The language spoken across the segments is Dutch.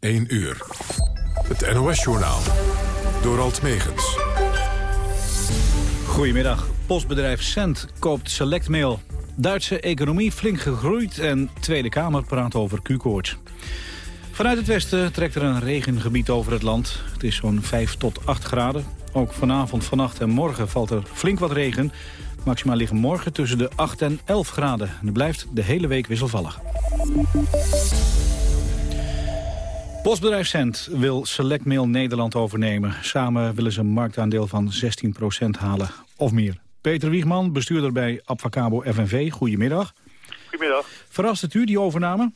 1 uur. Het NOS-journaal. Door Alt Megens. Goedemiddag. Postbedrijf Cent koopt Selectmail. Duitse economie flink gegroeid en Tweede Kamer praat over Q-koorts. Vanuit het westen trekt er een regengebied over het land. Het is zo'n 5 tot 8 graden. Ook vanavond, vannacht en morgen valt er flink wat regen. Maximaal liggen morgen tussen de 8 en 11 graden. En het blijft de hele week wisselvallig. Postbedrijf Cent wil Selectmail Nederland overnemen. Samen willen ze een marktaandeel van 16% halen of meer. Peter Wiegman, bestuurder bij Abfacabo FNV. Goedemiddag. Goedemiddag. Verrast het u, die overname?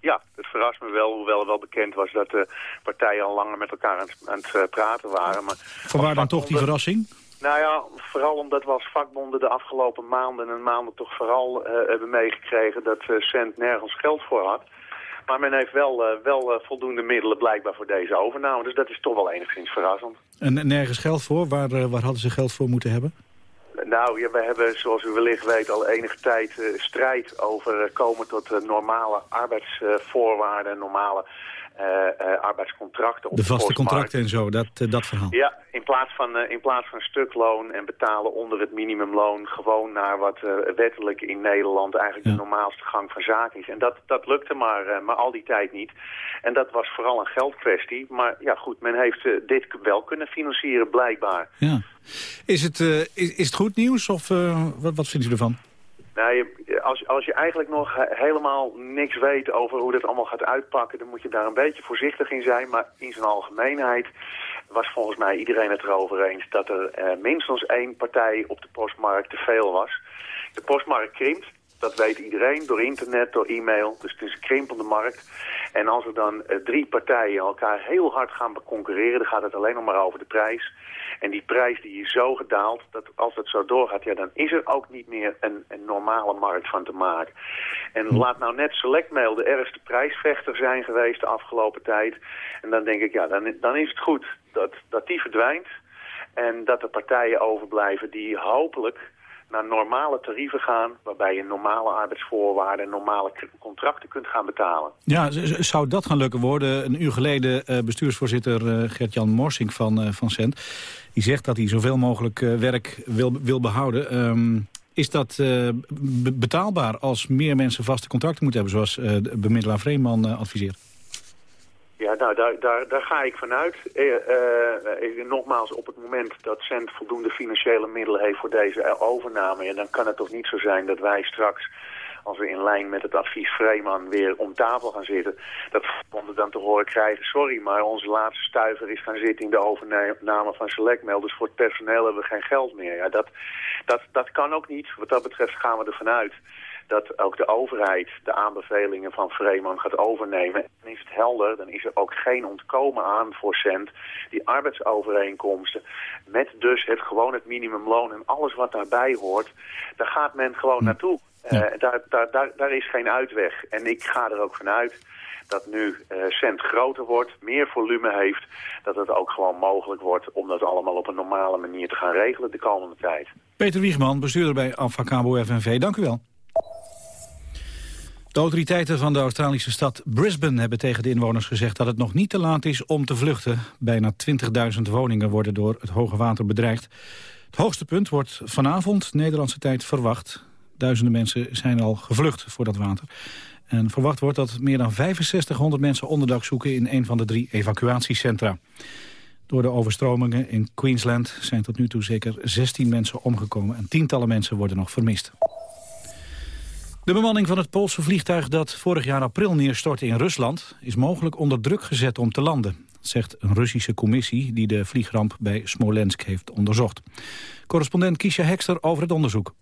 Ja, het verrast me wel, hoewel wel bekend was dat de partijen al langer met elkaar aan het, aan het eh, praten waren. Maar Vanwaar dan toch die verrassing? Nou ja, vooral omdat we als vakbonden de afgelopen maanden en maanden toch vooral uh, hebben meegekregen dat Cent nergens geld voor had. Maar men heeft wel, uh, wel voldoende middelen blijkbaar voor deze overname. Dus dat is toch wel enigszins verrassend. En nergens geld voor? Waar, waar hadden ze geld voor moeten hebben? Nou, ja, we hebben, zoals u wellicht weet, al enige tijd uh, strijd over uh, komen tot uh, normale arbeidsvoorwaarden, normale arbeidscontracten. Op de vaste de contracten en zo, dat, dat verhaal. Ja, in plaats, van, in plaats van stukloon en betalen onder het minimumloon gewoon naar wat wettelijk in Nederland eigenlijk ja. de normaalste gang van zaken is. En dat, dat lukte maar, maar al die tijd niet. En dat was vooral een geldkwestie. Maar ja, goed, men heeft dit wel kunnen financieren, blijkbaar. Ja. Is het, uh, is, is het goed nieuws of uh, wat, wat vindt u ervan? Nou, als, als je eigenlijk nog helemaal niks weet over hoe dat allemaal gaat uitpakken... dan moet je daar een beetje voorzichtig in zijn. Maar in zijn algemeenheid was volgens mij iedereen het erover eens... dat er uh, minstens één partij op de postmarkt te veel was. De postmarkt krimpt, dat weet iedereen, door internet, door e-mail. Dus het is een krimpende markt. En als er dan uh, drie partijen elkaar heel hard gaan concurreren... dan gaat het alleen nog maar over de prijs... En die prijs die is zo gedaald dat als het zo doorgaat, ja, dan is er ook niet meer een, een normale markt van te maken. En laat nou net Selectmail de ergste prijsvechter zijn geweest de afgelopen tijd. En dan denk ik, ja, dan, dan is het goed dat, dat die verdwijnt. En dat er partijen overblijven die hopelijk naar normale tarieven gaan... waarbij je normale arbeidsvoorwaarden en normale contracten kunt gaan betalen. Ja, zou dat gaan lukken worden? Een uur geleden uh, bestuursvoorzitter uh, Gert-Jan Morsink van, uh, van Cent... die zegt dat hij zoveel mogelijk werk wil, wil behouden. Um, is dat betaalbaar als meer mensen vaste contracten moeten hebben... zoals de bemiddelaar Vreeman adviseert? Ja, nou, daar, daar, daar ga ik vanuit. Eh, eh, nogmaals, op het moment dat Cent voldoende financiële middelen heeft voor deze overname... Ja, dan kan het toch niet zo zijn dat wij straks, als we in lijn met het advies Vreeman weer om tafel gaan zitten... dat we dan te horen krijgen, sorry, maar onze laatste stuiver is gaan zitten in de overname van Selectmail. Dus voor het personeel hebben we geen geld meer. Ja, dat, dat, dat kan ook niet. Wat dat betreft gaan we ervan uit dat ook de overheid de aanbevelingen van Vreeman gaat overnemen. Dan is het helder, dan is er ook geen ontkomen aan voor cent. Die arbeidsovereenkomsten met dus het gewoon het minimumloon en alles wat daarbij hoort, daar gaat men gewoon naartoe. Ja. Uh, daar, daar, daar, daar is geen uitweg. En ik ga er ook vanuit dat nu uh, cent groter wordt, meer volume heeft, dat het ook gewoon mogelijk wordt om dat allemaal op een normale manier te gaan regelen de komende tijd. Peter Wiegman, bestuurder bij Avacabo FNV, dank u wel. De autoriteiten van de Australische stad Brisbane hebben tegen de inwoners gezegd dat het nog niet te laat is om te vluchten. Bijna 20.000 woningen worden door het hoge water bedreigd. Het hoogste punt wordt vanavond, Nederlandse tijd, verwacht. Duizenden mensen zijn al gevlucht voor dat water. En verwacht wordt dat meer dan 6500 mensen onderdak zoeken in een van de drie evacuatiecentra. Door de overstromingen in Queensland zijn tot nu toe zeker 16 mensen omgekomen en tientallen mensen worden nog vermist. De bemanning van het Poolse vliegtuig dat vorig jaar april neerstortte in Rusland... is mogelijk onder druk gezet om te landen. Zegt een Russische commissie die de vliegramp bij Smolensk heeft onderzocht. Correspondent Kisha Hekster over het onderzoek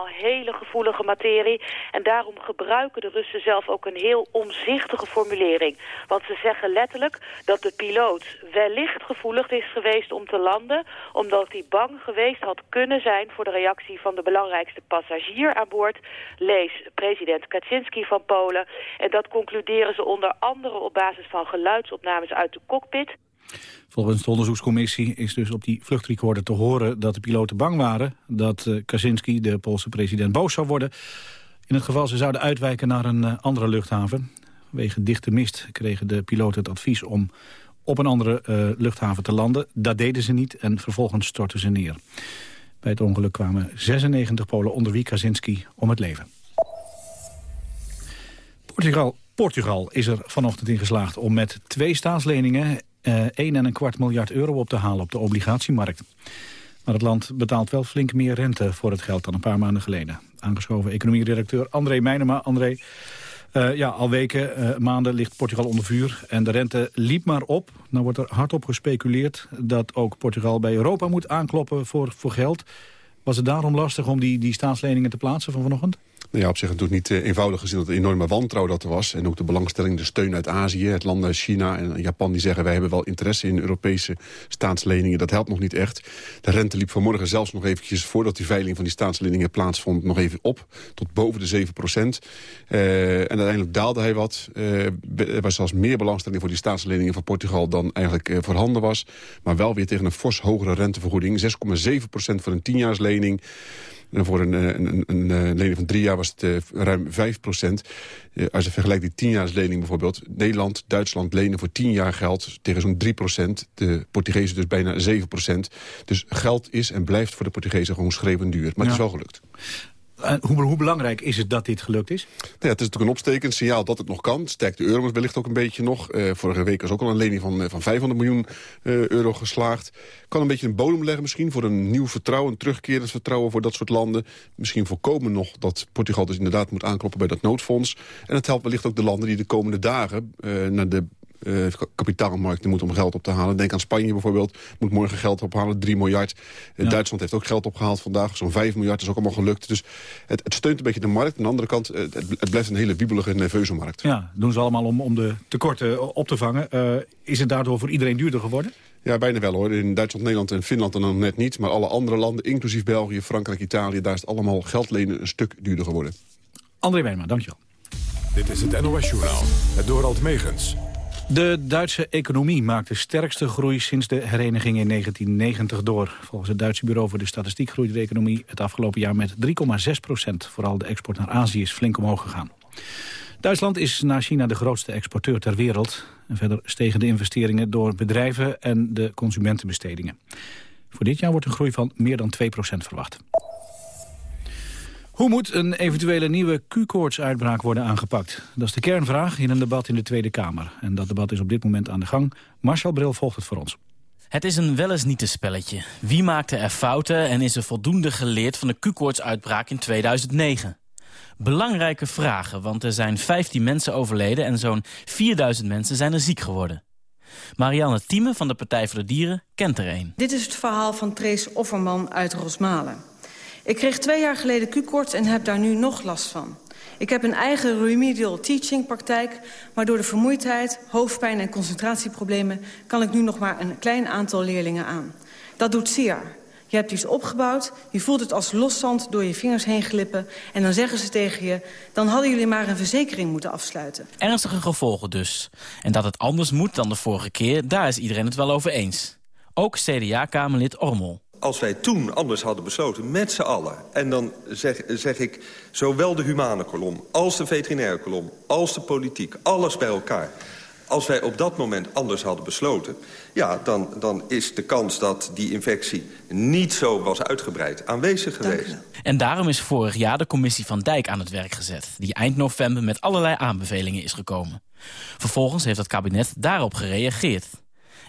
hele gevoelige materie. En daarom gebruiken de Russen zelf ook een heel omzichtige formulering. Want ze zeggen letterlijk dat de piloot wellicht gevoelig is geweest om te landen... omdat hij bang geweest had kunnen zijn voor de reactie van de belangrijkste passagier aan boord. Lees president Kaczynski van Polen. En dat concluderen ze onder andere op basis van geluidsopnames uit de cockpit... Volgens de onderzoekscommissie is dus op die vluchtrecorder te horen dat de piloten bang waren dat uh, Kaczynski, de Poolse president, boos zou worden. In het geval ze zouden uitwijken naar een uh, andere luchthaven. Wegen dichte mist kregen de piloten het advies om op een andere uh, luchthaven te landen. Dat deden ze niet en vervolgens stortten ze neer. Bij het ongeluk kwamen 96 Polen onder wie Kaczynski om het leven. Portugal, Portugal is er vanochtend in geslaagd om met twee staatsleningen uh, eh, 1,25 miljard euro op te halen op de obligatiemarkt. Maar het land betaalt wel flink meer rente voor het geld dan een paar maanden geleden. Aangeschoven economieredacteur André Meijnema. André, uh, ja, al weken, uh, maanden ligt Portugal onder vuur en de rente liep maar op. Nou wordt er hardop gespeculeerd dat ook Portugal bij Europa moet aankloppen voor, voor geld. Was het daarom lastig om die, die staatsleningen te plaatsen van vanochtend? Ja, op zich natuurlijk niet uh, eenvoudig gezien dat een enorme wantrouwen dat er was. En ook de belangstelling, de steun uit Azië, het landen China en Japan... die zeggen wij hebben wel interesse in Europese staatsleningen. Dat helpt nog niet echt. De rente liep vanmorgen zelfs nog eventjes... voordat die veiling van die staatsleningen plaatsvond... nog even op, tot boven de 7 procent. Uh, en uiteindelijk daalde hij wat. Uh, er was zelfs meer belangstelling voor die staatsleningen van Portugal... dan eigenlijk voorhanden was. Maar wel weer tegen een fors hogere rentevergoeding. 6,7 procent voor een tienjaarslening. En voor een, een, een, een, eh, lening van drie jaar was het uh, ruim 5 procent. Als je vergelijkt die tienjaarslening bijvoorbeeld... Nederland, Duitsland lenen voor tien jaar geld tegen zo'n 3 procent. De Portugezen dus bijna 7 procent. Dus geld is en blijft voor de Portugezen gewoon schreeuwen duur. Maar het is wel gelukt. Uh, hoe, hoe, belangrijk is het dat dit gelukt is? Ja, het is natuurlijk een opstekend signaal dat het nog kan. Sterkt de euro wellicht ook een beetje nog. Uh, vorige week was ook al een lening van, uh, van 500 miljoen euro geslaagd. Kan een beetje een bodem leggen misschien voor een nieuw vertrouwen... een terugkerend vertrouwen voor dat soort landen. Misschien voorkomen nog dat Portugal dus inderdaad moet aankloppen bij dat noodfonds. En het helpt wellicht ook de landen die de komende dagen... naar de uh, kapitaalmarkten moet om geld op te halen. Denk aan Spanje bijvoorbeeld, moet morgen geld ophalen, 3 miljard. Uh, Duitsland heeft ook geld opgehaald vandaag, zo'n 5 miljard is ook allemaal gelukt. Dus het, het, steunt een beetje de markt. Aan de andere kant, uh, het, het, blijft een hele wiebelige, nerveuze markt. Ja, doen ze allemaal om, om de tekorten op te vangen. is het daardoor voor iedereen duurder geworden? Ja, bijna wel hoor. In Duitsland, Nederland en Finland dan net niet. Maar alle andere landen, inclusief België, Frankrijk, Italië... daar is het allemaal geld lenen een stuk duurder geworden. André Wijnma, dankjewel. Dit is het NOS Journaal, het Dorald Megens. De Duitse economie maakt de sterkste groei sinds de hereniging in 1990 door. Volgens het Duitse Bureau voor de Statistiek groeide de economie het afgelopen jaar met 3,6 procent. Vooral de export naar Azië is flink omhoog gegaan. Duitsland is na China de grootste exporteur ter wereld. En verder stegen de investeringen door bedrijven en de consumentenbestedingen. Voor dit jaar wordt een groei van meer dan 2 procent verwacht. Hoe moet een eventuele nieuwe Q-koortsuitbraak worden aangepakt? Dat is de kernvraag in een debat in de Tweede Kamer. En dat debat is op dit moment aan de gang. Marcel Bril volgt het voor ons. Het is een wel eens niet een spelletje. Wie maakte er fouten en is er voldoende geleerd van de Q-koortsuitbraak in 2009? Belangrijke vragen, want er zijn 15 mensen overleden... en zo'n 4000 mensen zijn er ziek geworden. Marianne Thieme van de Partij voor de Dieren kent er een. Dit is het verhaal van Trace Offerman uit Rosmalen. Ik kreeg twee jaar geleden Q-koorts en heb daar nu nog last van. Ik heb een eigen remedial teaching praktijk... maar door de vermoeidheid, hoofdpijn en concentratieproblemen... kan ik nu nog maar een klein aantal leerlingen aan. Dat doet zeer. Je hebt iets opgebouwd, je voelt het als loszand door je vingers heen glippen... en dan zeggen ze tegen je, dan hadden jullie maar een verzekering moeten afsluiten. Ernstige gevolgen dus. En dat het anders moet dan de vorige keer, daar is iedereen het wel over eens. Ook CDA-Kamerlid Ormel als wij toen anders hadden besloten, met z'n allen... en dan zeg, zeg ik, zowel de humane kolom als de veterinaire kolom... als de politiek, alles bij elkaar... als wij op dat moment anders hadden besloten... ja, dan, dan is de kans dat die infectie niet zo was uitgebreid aanwezig geweest. En daarom is vorig jaar de commissie van Dijk aan het werk gezet... die eind november met allerlei aanbevelingen is gekomen. Vervolgens heeft het kabinet daarop gereageerd...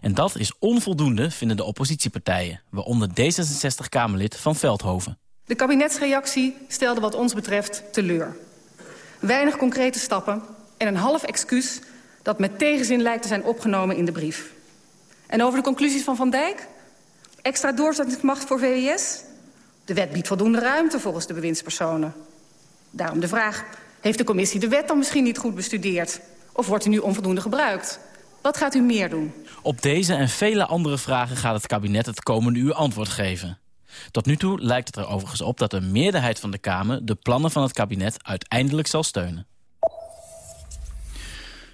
En dat is onvoldoende, vinden de oppositiepartijen. Waaronder D66-Kamerlid van Veldhoven. De kabinetsreactie stelde wat ons betreft teleur. Weinig concrete stappen en een half excuus... dat met tegenzin lijkt te zijn opgenomen in de brief. En over de conclusies van Van Dijk? Extra doorzettingsmacht voor VWS? De wet biedt voldoende ruimte volgens de bewindspersonen. Daarom de vraag, heeft de commissie de wet dan misschien niet goed bestudeerd? Of wordt die nu onvoldoende gebruikt? Wat gaat u meer doen? Op deze en vele andere vragen gaat het kabinet het komende uur antwoord geven. Tot nu toe lijkt het er overigens op dat een meerderheid van de Kamer... de plannen van het kabinet uiteindelijk zal steunen.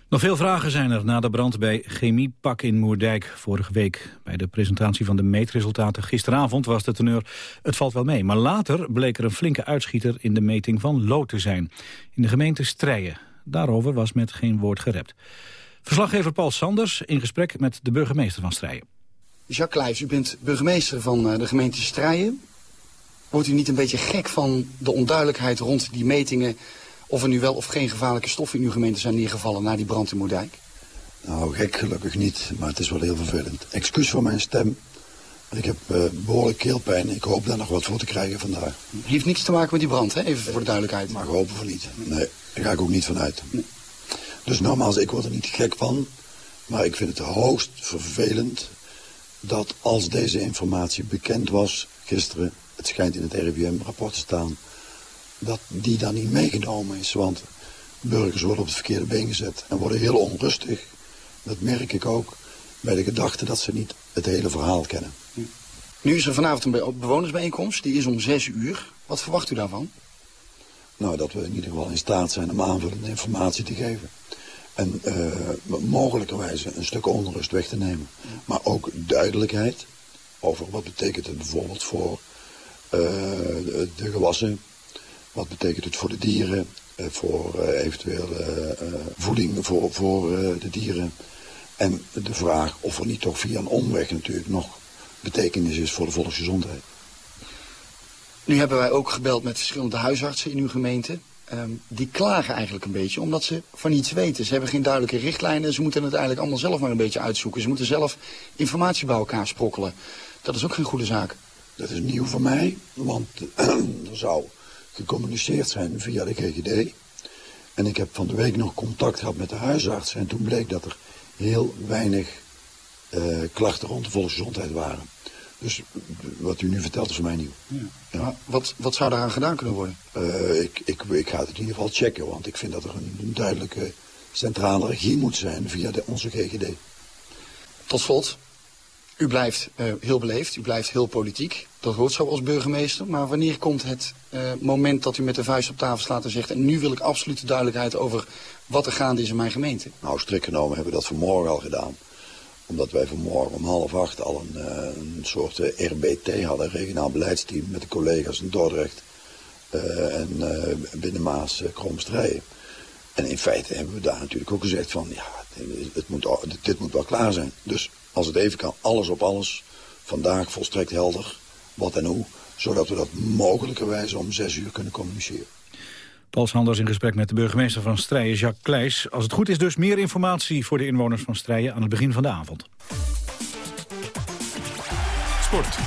Nog veel vragen zijn er na de brand bij Chemiepak in Moerdijk vorige week. Bij de presentatie van de meetresultaten gisteravond was de teneur het valt wel mee. Maar later bleek er een flinke uitschieter in de meting van lood te zijn. In de gemeente Strijen. Daarover was met geen woord gerept. Verslaggever Paul Sanders in gesprek met de burgemeester van Strijen. Jacques Kleijs, u bent burgemeester van de gemeente Strijen. Wordt u niet een beetje gek van de onduidelijkheid rond die metingen... of er nu wel of geen gevaarlijke stoffen in uw gemeente zijn neergevallen... na die brand in Moerdijk? Nou, gek gelukkig niet, maar het is wel heel vervelend. Excuus voor mijn stem. Ik heb uh, behoorlijk keelpijn. Ik hoop daar nog wat voor te krijgen vandaag. Heeft niks te maken met die brand, hè? Even voor de duidelijkheid. Mag hopen van niet. Nee, daar ga ik ook niet van uit. Dus nogmaals, ik word er niet gek van. Maar ik vind het hoogst vervelend dat als deze informatie bekend was gisteren... het schijnt in het RIVM-rapport te staan... dat die dan niet meegenomen is. Want burgers worden op het verkeerde been gezet en worden heel onrustig. Dat merk ik ook bij de gedachte dat ze niet het hele verhaal kennen. Nu is er vanavond een bewonersbijeenkomst, die is om zes uur. Wat verwacht u daarvan? Nou, dat we in ieder geval in staat zijn om aanvullende informatie te geven. En uh, mogelijkerwijze een stuk onrust weg te nemen. Maar ook duidelijkheid over wat betekent het bijvoorbeeld voor de, de, gewassen. Wat betekent het voor de dieren, uh, voor eventueel voeding voor, voor de dieren. En de vraag of er niet toch via een omweg natuurlijk nog betekenis is voor de volksgezondheid. Nu hebben wij ook gebeld met verschillende huisartsen in uw gemeente. Um, die klagen eigenlijk een beetje, omdat ze van niets weten. Ze hebben geen duidelijke richtlijnen. Ze moeten het eigenlijk allemaal zelf maar een beetje uitzoeken. Ze moeten zelf informatie bij elkaar sprokkelen. Dat is ook geen goede zaak. Dat is nieuw voor mij, want er zou gecommuniceerd zijn via de GGD. En ik heb van de week nog contact gehad met de huisarts. En toen bleek dat er heel weinig uh, klachten rond de volksgezondheid waren. Dus wat u nu vertelt is voor mij nieuw. Ja. Ja. Wat, wat zou daaraan gedaan kunnen worden? Uh, ik, ik, ik ga het in ieder geval checken, want ik vind dat er een, een duidelijke centrale regie moet zijn via de, onze GGD. Tot slot, u blijft uh, heel beleefd, u blijft heel politiek. Dat hoort zo als burgemeester. Maar wanneer komt het uh, moment dat u met de vuist op tafel slaat en zegt... en nu wil ik absolute duidelijkheid over wat er gaande is in mijn gemeente? Nou, strikt genomen hebben we dat vanmorgen al gedaan omdat wij vanmorgen om half acht al een, uh, een soort uh, RBT hadden, regionaal beleidsteam met de collega's in Dordrecht uh, en binnen Maas Kromstrijen. En in feite hebben we daar natuurlijk ook gezegd van, ja, het moet, dit moet wel klaar zijn. Dus als het even kan, alles op alles, vandaag volstrekt helder, wat en hoe, zodat we dat mogelijkerwijs om zes uur kunnen communiceren. Paul Sanders in gesprek met de burgemeester van Strijen, Jacques Kleijs. Als het goed is dus meer informatie voor de inwoners van Strijen aan het begin van de avond. Sport.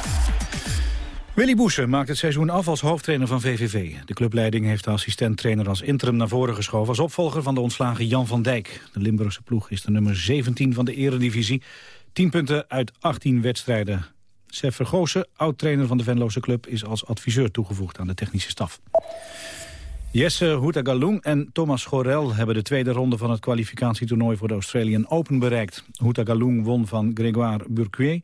Willy Boesen maakt het seizoen af als hoofdtrainer van VVV. De clubleiding heeft de assistent-trainer als interim naar voren geschoven... als opvolger van de ontslagen Jan van Dijk. De Limburgse ploeg is de nummer 17 van de eredivisie. 10 punten uit 18 wedstrijden. Sef Vergozen, oud-trainer van de Venloze club... is als adviseur toegevoegd aan de technische staf. Jesse Houtagalung en Thomas Gorel hebben de tweede ronde van het kwalificatietoernooi voor de Australian Open bereikt. Houtagalung won van Grégoire Burquier.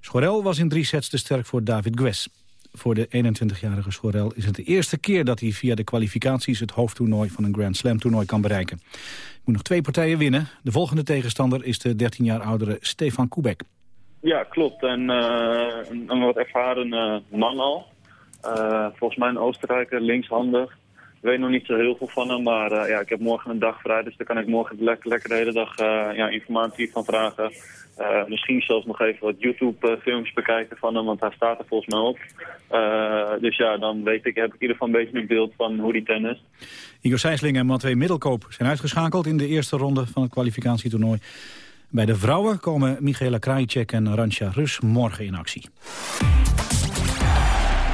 Schorel was in drie sets te sterk voor David Gues. Voor de 21-jarige Schorel is het de eerste keer dat hij via de kwalificaties het hoofdtoernooi van een Grand Slam toernooi kan bereiken. Hij moet nog twee partijen winnen. De volgende tegenstander is de 13 jaar oudere Stefan Kubek. Ja, klopt. En uh, een, wat ervaren uh, man al. Uh, volgens mij een Oostenrijker, linkshandig. Ik weet nog niet zo heel veel van hem, maar uh, ja, ik heb morgen een dag vrij. Dus daar kan ik morgen lekker, lekker de hele dag uh, ja, informatie van vragen. Uh, misschien zelfs nog even wat YouTube-films bekijken van hem, want hij staat er volgens mij op. dus ja, dan weet ik, heb ik ieder geval een beetje een beeld van hoe die tennis. Igor Sijsling en Matwee Middelkoop zijn uitgeschakeld in de eerste ronde van het kwalificatietoernooi. Bij de vrouwen komen Michaela Krajicek en Arantja Rus morgen in actie.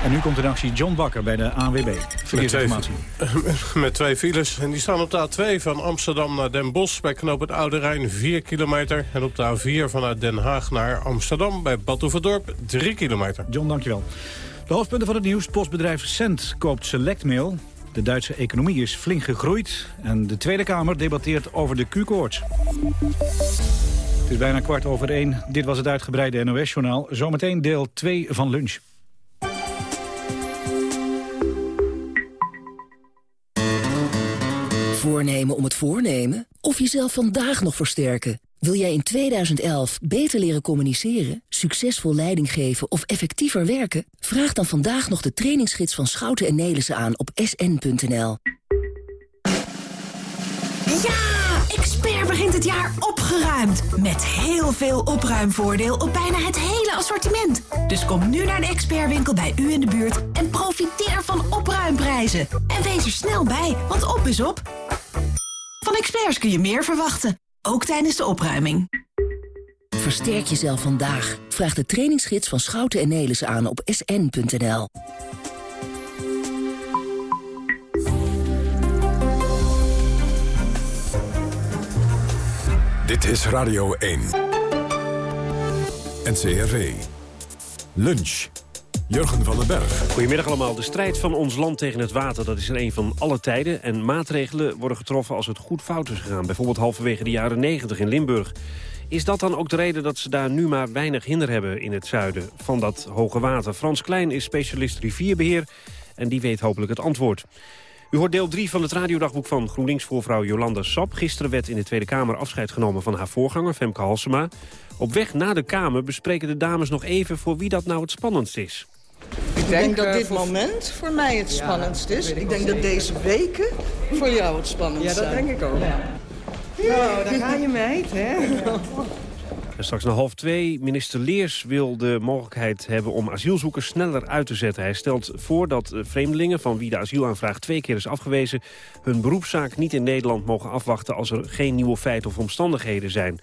En nu komt in actie John Bakker bij de ANWB. Verkeersinformatie. Met twee, met twee files. En die staan op de A2 van Amsterdam naar Den Bosch... bij knoop het Oude Rijn 4 kilometer. En op de A4 vanuit Den Haag naar Amsterdam... bij Badhoevedorp 3 kilometer. John, dankjewel. De hoofdpunten van het nieuws. Postbedrijf Cent koopt Selectmail. De Duitse economie is flink gegroeid. En de Tweede Kamer debatteert over de Q-koorts. Het is bijna kwart over één. Dit was het uitgebreide NOS-journaal. Zometeen deel 2 van lunch. Voornemen om het voornemen? Of jezelf vandaag nog versterken? Wil jij in 2011 beter leren communiceren, succesvol leiding geven of effectiever werken? Vraag dan vandaag nog de trainingsgids van Schouten en Nelissen aan op sn.nl. Ja! Expert begint het jaar opgeruimd. Met heel veel opruimvoordeel op bijna het hele assortiment. Dus kom nu naar de expertwinkel bij u in de buurt en profiteer van opruimprijzen. En wees er snel bij, want op is op. Van experts kun je meer verwachten. Ook tijdens de opruiming. Versterk jezelf vandaag. Vraag de trainingsgids van Schouten en Nelissen aan op sn.nl. Dit is Radio 1. NCRV. Lunch. Jurgen van den Berg. Goedemiddag allemaal. De strijd van ons land tegen het water dat is er een van alle tijden. En maatregelen worden getroffen als het goed fout is gegaan. Bijvoorbeeld halverwege de jaren 90 in Limburg. Is dat dan ook de reden dat ze daar nu maar weinig hinder hebben in het zuiden van dat hoge water? Frans Klein is specialist rivierbeheer en die weet hopelijk het antwoord. U hoort deel 3 van het radiodagboek van GroenLinks-voorvrouw Jolanda Sap. Gisteren werd in de Tweede Kamer afscheid genomen van haar voorganger, Femke Halsema. Op weg naar de Kamer bespreken de dames nog even voor wie dat nou het spannendst is. Ik denk dat dit moment voor mij het spannendst is. Ik denk dat deze weken voor jou het spannendst zijn. Ja, dat denk ik ook. Nou, daar ga je meid, hè? En straks na half twee, minister Leers wil de mogelijkheid hebben om asielzoekers sneller uit te zetten. Hij stelt voor dat eh, vreemdelingen van wie de asielaanvraag twee keer is afgewezen... hun beroepszaak niet in Nederland mogen afwachten als er geen nieuwe feiten of omstandigheden zijn.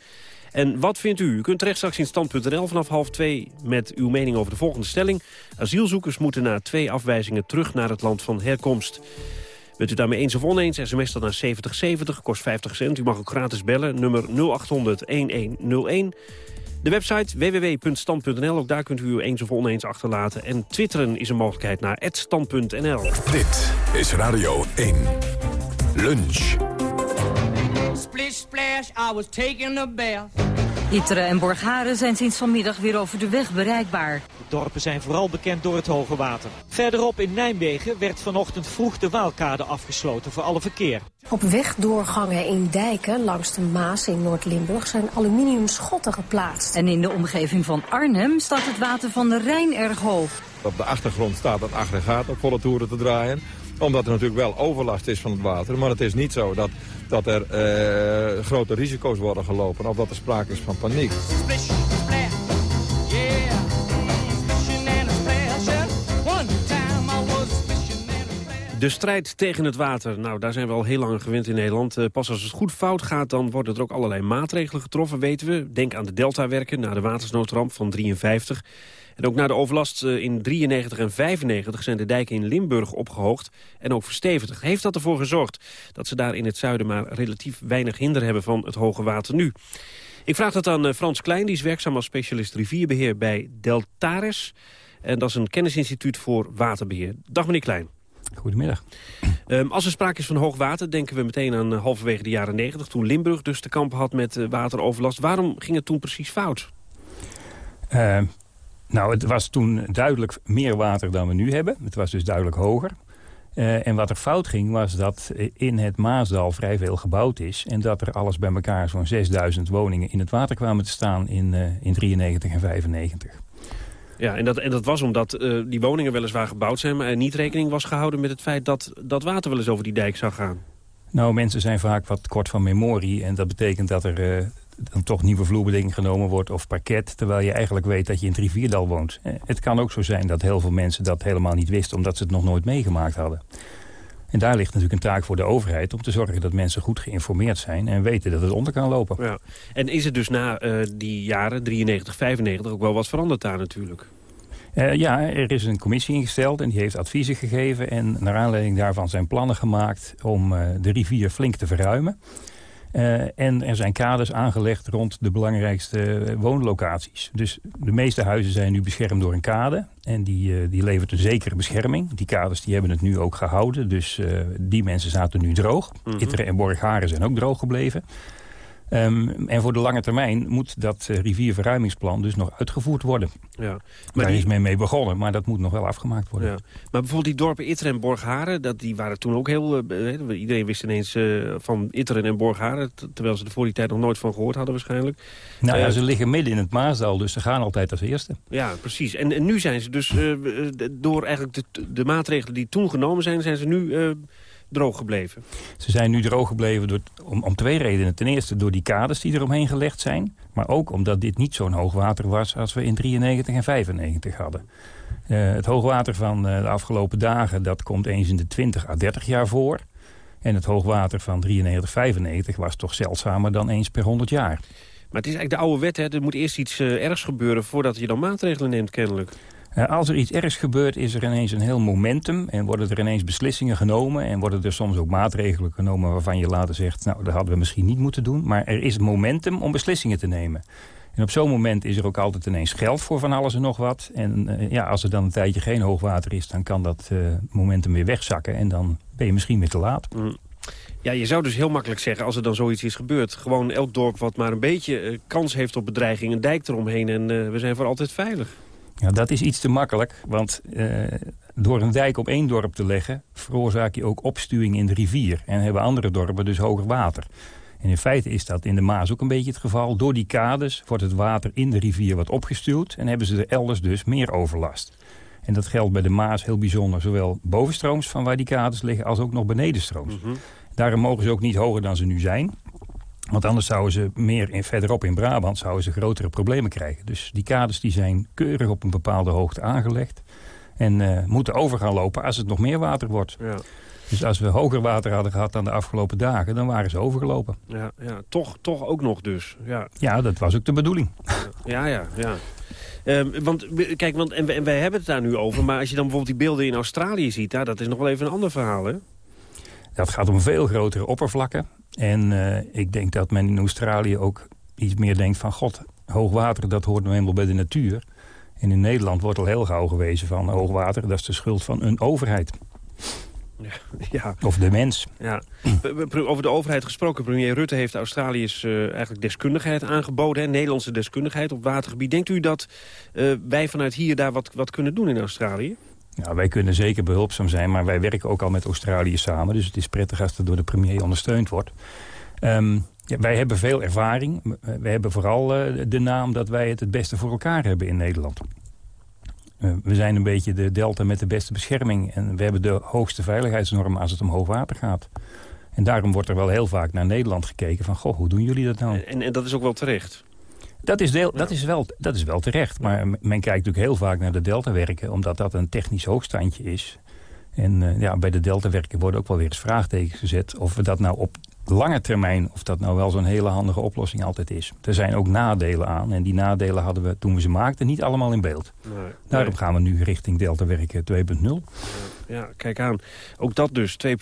En wat vindt u? U kunt terecht straks in stand.nl vanaf half twee met uw mening over de volgende stelling. Asielzoekers moeten na twee afwijzingen terug naar het land van herkomst. Bent u daarmee eens of oneens, sms dan naar 7070, kost 50 cent. U mag ook gratis bellen, nummer 0800-1101. De website www.stand.nl, ook daar kunt u uw eens of oneens achterlaten. En twitteren is een mogelijkheid naar @stand.nl. Dit is Radio 1. Lunch. Splish splash, I was taking a bath. Itteren en Borgharen zijn sinds vanmiddag weer over de weg bereikbaar. De dorpen zijn vooral bekend door het hoge water. Verderop in Nijmegen werd vanochtend vroeg de Waalkade afgesloten voor alle verkeer. Op wegdoorgangen in dijken langs de Maas in Noord-Limburg zijn aluminium schotten geplaatst. En in de omgeving van Arnhem staat het water van de Rijn erg hoog. Op de achtergrond staat dat aggregaat op volle toeren te draaien omdat er natuurlijk wel overlast is van het water. Maar het is niet zo dat, dat er uh, grote risico's worden gelopen... of dat er sprake is van paniek. De strijd tegen het water, nou daar zijn we al heel lang gewend in Nederland. Uh, pas als het goed fout gaat, dan worden er ook allerlei maatregelen getroffen, weten we. Denk aan de Deltawerken, na de watersnoodramp van 53. En ook na de overlast eh, in 93 en 95 zijn de dijken in Limburg opgehoogd en ook verstevigd. Heeft dat ervoor gezorgd dat ze daar in het zuiden maar relatief weinig hinder hebben van het hoge water nu? Ik vraag dat aan eh, Frans Klein, die is werkzaam als specialist rivierbeheer bij Deltares. En dat is een kennisinstituut voor waterbeheer. Dag meneer Klein. Goedemiddag. Um, als er sprake is van hoog water, denken we meteen aan uh, halverwege de jaren 90... toen Limburg dus te kampen had met uh, wateroverlast. Waarom ging het toen precies fout? Uh, nou, het was toen duidelijk meer water dan we nu hebben. Het was dus duidelijk hoger. Uh, en wat er fout ging was dat in het Maasdal vrij veel gebouwd is... en dat er alles bij elkaar zo'n 6000 woningen in het water kwamen te staan in, uh, in 93 en 95. Ja, en dat, en dat was omdat uh, die woningen weliswaar gebouwd zijn... maar er niet rekening was gehouden met het feit dat dat water wel eens over die dijk zou gaan. Nou, mensen zijn vaak wat kort van memorie. En dat betekent dat er dan toch nieuwe vloerbedekking genomen wordt of parket... terwijl je eigenlijk weet dat je in het rivierdal woont. Het kan ook zo zijn dat heel veel mensen dat helemaal niet wisten... omdat ze het nog nooit meegemaakt hadden. En daar ligt natuurlijk een taak voor de overheid... om te zorgen dat mensen goed geïnformeerd zijn... en weten dat het onder kan lopen. Ja. En is het dus na uh, die jaren, 93, 95, ook wel wat veranderd daar natuurlijk? Uh, ja, er is een commissie ingesteld en die heeft adviezen gegeven... en naar aanleiding daarvan zijn plannen gemaakt om uh, de rivier flink te verruimen... Uh, en er zijn kaders aangelegd rond de belangrijkste woonlocaties. Dus de meeste huizen zijn nu beschermd door een kade. En die, uh, die levert een zekere bescherming. Die kaders die hebben het nu ook gehouden. Dus die mensen zaten nu droog. Mm -hmm. Itteren en Borgharen zijn ook droog gebleven. Um, en voor de lange termijn moet dat uh, rivierverruimingsplan dus nog uitgevoerd worden. Ja, maar Daar die... is men mee begonnen, maar dat moet nog wel afgemaakt worden. Ja. Maar bijvoorbeeld die dorpen Itteren en Borgharen, dat, die waren toen ook heel... Uh, iedereen wist ineens uh, van Itteren en Borgharen, terwijl ze er voor die tijd nog nooit van gehoord hadden waarschijnlijk. Nou ja, ze liggen midden in het Maasdal, dus ze gaan altijd als eerste. Ja, precies. En, en nu zijn ze dus door eigenlijk de, de, maatregelen die toen genomen zijn, zijn ze nu droog gebleven? Ze zijn nu droog gebleven door, om, om twee redenen. Ten eerste door die kaders die eromheen gelegd zijn. Maar ook omdat dit niet zo'n hoogwater was als we in 93 en 95 hadden. Uh, het hoogwater van uh, de afgelopen dagen dat komt eens in de 20 à 30 jaar voor. En het hoogwater van 93, 95 was toch zeldzamer dan eens per 100 jaar. Maar het is eigenlijk de oude wet, hè? er moet eerst iets uh, ergs gebeuren... voordat je dan maatregelen neemt, kennelijk. Uh, als er iets ergs gebeurt, is er ineens een heel momentum... en worden er ineens beslissingen genomen... en worden er soms ook maatregelen genomen waarvan je later zegt... nou, dat hadden we misschien niet moeten doen. Maar er is momentum om beslissingen te nemen. En op zo'n moment is er ook altijd ineens geld voor van alles en nog wat. En uh, ja, als er dan een tijdje geen hoogwater is... dan kan dat momentum weer wegzakken en dan ben je misschien weer te laat. Mm. Ja, je zou dus heel makkelijk zeggen, als er dan zoiets is gebeurd... gewoon elk dorp wat maar een beetje kans heeft op bedreiging... een dijk eromheen en we zijn voor altijd veilig. Ja, dat is iets te makkelijk, want uh, door een dijk op één dorp te leggen... veroorzaak je ook opstuwing in de rivier. En hebben andere dorpen dus hoger water. En in feite is dat in de Maas ook een beetje het geval. Door die kades wordt het water in de rivier wat opgestuwd... en hebben ze er elders dus meer overlast. En dat geldt bij de Maas heel bijzonder. Zowel bovenstrooms van waar die kades liggen als ook nog benedenstrooms. Mm -hmm. Daarom mogen ze ook niet hoger dan ze nu zijn. Want anders zouden ze meer in, verderop in Brabant zouden ze grotere problemen krijgen. Dus die kades die zijn keurig op een bepaalde hoogte aangelegd. En uh, moeten over gaan lopen als het nog meer water wordt. Ja. Dus als we hoger water hadden gehad dan de afgelopen dagen... dan waren ze overgelopen. Ja, ja toch, toch ook nog dus. Ja. ja, dat was ook de bedoeling. Ja, ja, ja. Um, want kijk, want, en, en wij hebben het daar nu over... maar als je dan bijvoorbeeld die beelden in Australië ziet... Nou, dat is nog wel even een ander verhaal, hè? Dat gaat om veel grotere oppervlakken. En uh, ik denk dat men in Australië ook iets meer denkt van... god, hoogwater, dat hoort nou eenmaal bij de natuur. En in Nederland wordt al heel gauw gewezen van hoogwater... dat is de schuld van een overheid. Ja. Of de mens. Ja. Over de overheid gesproken. Premier Rutte heeft Australiërs uh, eigenlijk deskundigheid aangeboden. Hè? Nederlandse deskundigheid op watergebied. Denkt u dat uh, wij vanuit hier daar wat, wat kunnen doen in Australië? Ja, wij kunnen zeker behulpzaam zijn, maar wij werken ook al met Australië samen. Dus het is prettig als dat door de premier ondersteund wordt. Um, ja, wij hebben veel ervaring. We hebben vooral uh, de naam dat wij het het beste voor elkaar hebben in Nederland. Uh, we zijn een beetje de delta met de beste bescherming. En we hebben de hoogste veiligheidsnormen als het om hoogwater gaat. En daarom wordt er wel heel vaak naar Nederland gekeken van... goh, hoe doen jullie dat nou? En, en dat is ook wel terecht? Dat is, deel, dat, is wel, dat is wel terecht. Maar men kijkt natuurlijk heel vaak naar de deltawerken... omdat dat een technisch hoogstandje is. En uh, ja, bij de deltawerken worden ook wel weer eens vraagtekens gezet... of we dat nou op lange termijn, of dat nou wel zo'n hele handige oplossing altijd is. Er zijn ook nadelen aan. En die nadelen hadden we toen we ze maakten niet allemaal in beeld. Nee, Daarom nee. gaan we nu richting deltawerken 2.0. Ja, kijk aan. Ook dat dus, 2.0.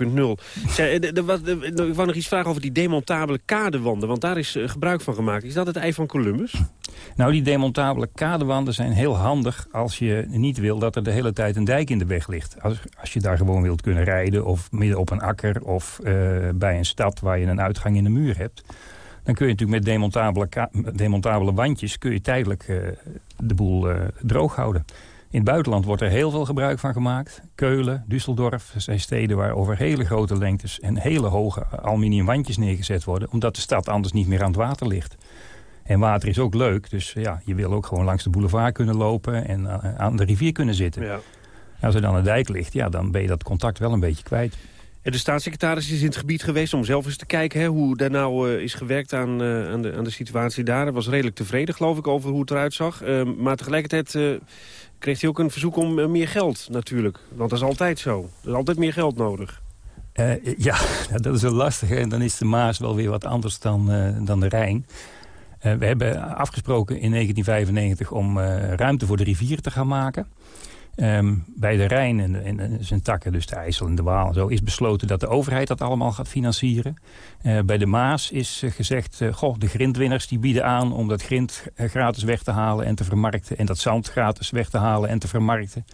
Ik wou nog iets vragen over die demontabele kadewanden. Want daar is uh, gebruik van gemaakt. Is dat het ei van Columbus? Nou, die demontabele kadewanden zijn heel handig... als je niet wil dat er de hele tijd een dijk in de weg ligt. Als, als je daar gewoon wilt kunnen rijden... of midden op een akker of uh, bij een stad waar je een uitgang in de muur hebt... dan kun je natuurlijk met demontabele, demontabele wandjes... kun je tijdelijk uh, de boel droog houden. In het buitenland wordt er heel veel gebruik van gemaakt. Keulen, Düsseldorf zijn steden waar over hele grote lengtes... en hele hoge aluminium wandjes neergezet worden... omdat de stad anders niet meer aan het water ligt. En water is ook leuk, dus ja, je wil ook gewoon langs de boulevard kunnen lopen... en uh, aan de rivier kunnen zitten. Ja. Als er dan een dijk ligt, ja, dan ben je dat contact wel een beetje kwijt. En de staatssecretaris is in het gebied geweest om zelf eens te kijken... Hè, hoe daar nou uh, is gewerkt aan, uh, aan, de, aan de situatie daar. Hij was redelijk tevreden, geloof ik, over hoe het eruit zag. maar tegelijkertijd kreeg hij ook een verzoek om meer geld natuurlijk. Want dat is altijd zo. Er is altijd meer geld nodig. Ja, dat is wel lastig. En dan is de Maas wel weer wat anders dan, dan de Rijn. Uh, we hebben afgesproken in 1995 om ruimte voor de rivieren te gaan maken. Um, bij de Rijn en, en, zijn takken, dus de IJssel en de Waal en zo... is besloten dat de overheid dat allemaal gaat financieren. Uh, bij de Maas is gezegd... Goh, de grindwinners die bieden aan om dat grind gratis weg te halen en te vermarkten... en dat zand gratis weg te halen en te vermarkten.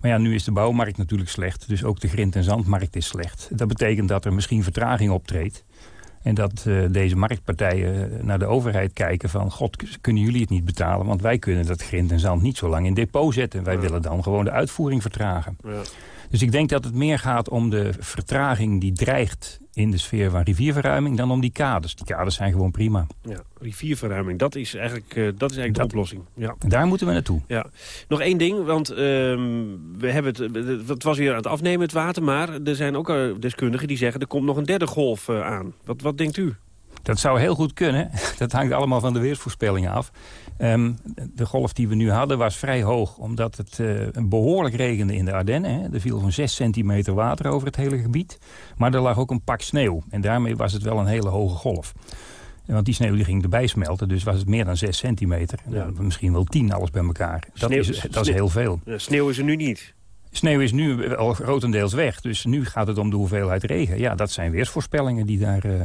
Maar ja, nu is de bouwmarkt natuurlijk slecht. Dus ook de grind- en zandmarkt is slecht. Dat betekent dat er misschien vertraging optreedt. En dat uh, deze marktpartijen naar de overheid kijken van... god, kunnen jullie het niet betalen? Want wij kunnen dat grind en zand niet zo lang in depot zetten. Wij ja. willen dan gewoon de uitvoering vertragen. Ja. Dus ik denk dat het meer gaat om de vertraging die dreigt in de sfeer van rivierverruiming dan om die kaders. Die kaders zijn gewoon prima. Ja, rivierverruiming, dat is eigenlijk, uh, dat is eigenlijk de oplossing. Ja. Daar moeten we naartoe. Ja. Nog één ding, want uh, we hebben het, het was weer aan het afnemen het water... maar er zijn ook uh, deskundigen die zeggen er komt nog een derde golf aan. Wat, wat denkt u? Dat zou heel goed kunnen. Dat hangt allemaal van de weersvoorspellingen af. Um, de golf die we nu hadden was vrij hoog, omdat het uh, behoorlijk regende in de Ardennen. Hè. Er viel zo'n 6 centimeter water over het hele gebied. Maar er lag ook een pak sneeuw. En daarmee was het wel een hele hoge golf. Want die sneeuw die ging erbij smelten, dus was het meer dan 6 centimeter. Ja. Misschien wel 10 alles bij elkaar. Dat, sneeuw, is, dat is heel veel. sneeuw is er nu niet. Sneeuw is nu al grotendeels weg. Dus nu gaat het om de hoeveelheid regen. Ja, dat zijn weersvoorspellingen die daar... Uh,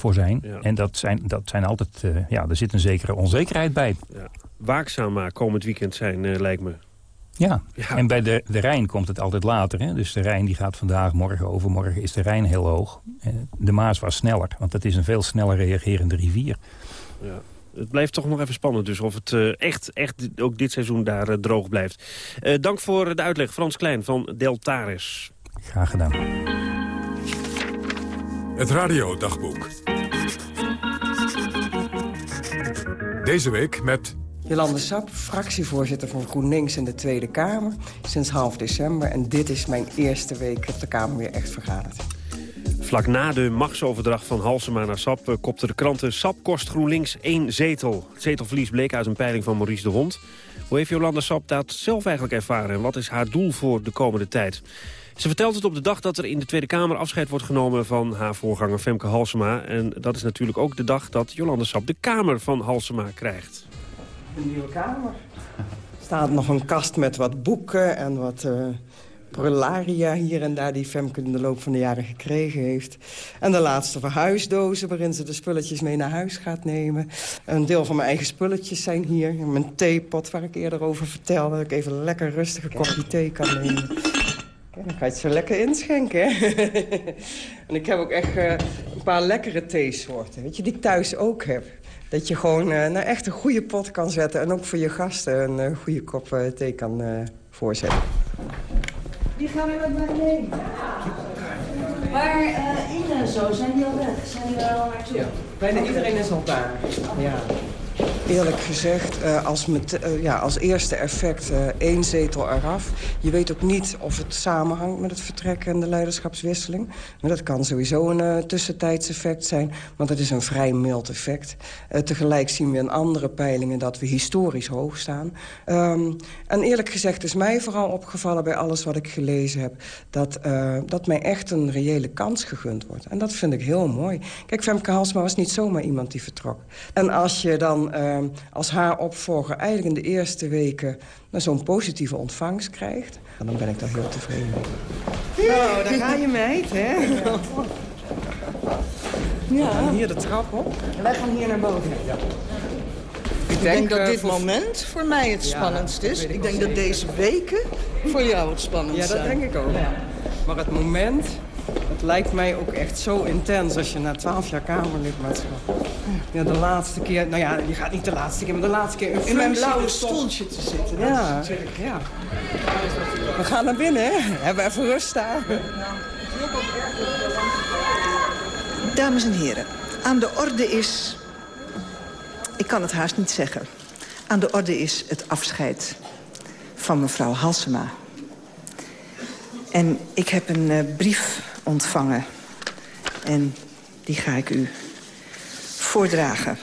voor zijn. En dat zijn, dat zijn altijd, uh, ja, er zit een zekere onzekerheid bij. Ja. Waakzaam maar komend weekend zijn, uh, lijkt me. Ja. ja, en bij de, de Rijn komt het altijd later. Hè? Dus de Rijn die gaat vandaag, morgen, overmorgen is de Rijn heel hoog. De Maas was sneller, want dat is een veel sneller reagerende rivier. Ja. Het blijft toch nog even spannend dus of het echt, echt ook dit seizoen daar droog blijft. Dank voor de uitleg, Frans Klein van Deltaris. Graag gedaan. Het radiodagboek. Deze week met... Jolande Sap, fractievoorzitter van GroenLinks in de Tweede Kamer... sinds half december. En dit is mijn eerste week dat de Kamer weer echt vergadert. Vlak na de machtsoverdracht van Halsema naar Sap... Eh, kopte de kranten Sap kost GroenLinks één zetel. Het zetelverlies bleek uit een peiling van Maurice de Hond. Hoe heeft Jolanda Sap dat zelf eigenlijk ervaren... en wat is haar doel voor de komende tijd? Ze vertelt het op de dag dat er in de Tweede Kamer afscheid wordt genomen van haar voorganger Femke Halsema. En dat is natuurlijk ook de dag dat Jolande Sap de Kamer van Halsema krijgt. Een nieuwe Kamer. Er staat nog een kast met wat boeken en wat uh, prularia hier en daar... die Femke in de loop van de jaren gekregen heeft. En de laatste verhuisdozen waarin ze de spulletjes mee naar huis gaat nemen. Een deel van mijn eigen spulletjes zijn hier. Mijn theepot waar ik eerder over vertelde. Dat ik even lekker rustig een kopje thee kan nemen. Dan ga je het zo lekker inschenken. en ik heb ook echt uh, een paar lekkere theesoorten. Weet je, die ik thuis ook heb. Dat je gewoon uh, nou echt een goede pot kan zetten. En ook voor je gasten een uh, goede kop thee kan voorzetten. Die gaan we met mij mee. Maar Ine en zo, zijn die al weg? Zijn die er al naartoe? Ja, bijna iedereen is al daar. Ja eerlijk gezegd uh, als, met, uh, ja, als eerste effect uh, één zetel eraf. Je weet ook niet of het samenhangt met het vertrek en de leiderschapswisseling. Maar dat kan sowieso een tussentijds effect zijn, want het is een vrij mild effect. tegelijk zien we in andere peilingen dat we historisch hoog staan. Um, en eerlijk gezegd is mij vooral opgevallen bij alles wat ik gelezen heb... dat, dat mij echt een reële kans gegund wordt. En dat vind ik heel mooi. Kijk, Femke Halsma was niet zomaar iemand die vertrok. En als je dan als haar opvolger eigenlijk in de eerste weken... Nou, zo'n positieve ontvangst krijgt, dan ben ik daar heel tevreden mee. Nou, daar ga je meid, hè? Ja. We gaan hier de trap op. En wij gaan hier naar boven. Ja. Ik denk, dat dit moment voor mij het spannendst is. Ik, denk dat deze weken voor jou het spannendst zijn. Ja, dat denk ik ook. Maar het moment, het lijkt mij ook echt zo intens als je na twaalf jaar Kamerlidmaatschap... Ja, de laatste keer, nou ja, je gaat niet de laatste keer, maar de laatste keer in, in mijn blauwe stoeltje te zitten. Ja, ja. We gaan naar binnen, hè? Hebben we even rust daar. Dames en heren, aan de orde is... Ik kan het haast niet zeggen. Aan de orde is het afscheid van mevrouw Halsema. En ik heb een uh, brief ontvangen. En die ga ik u voordragen.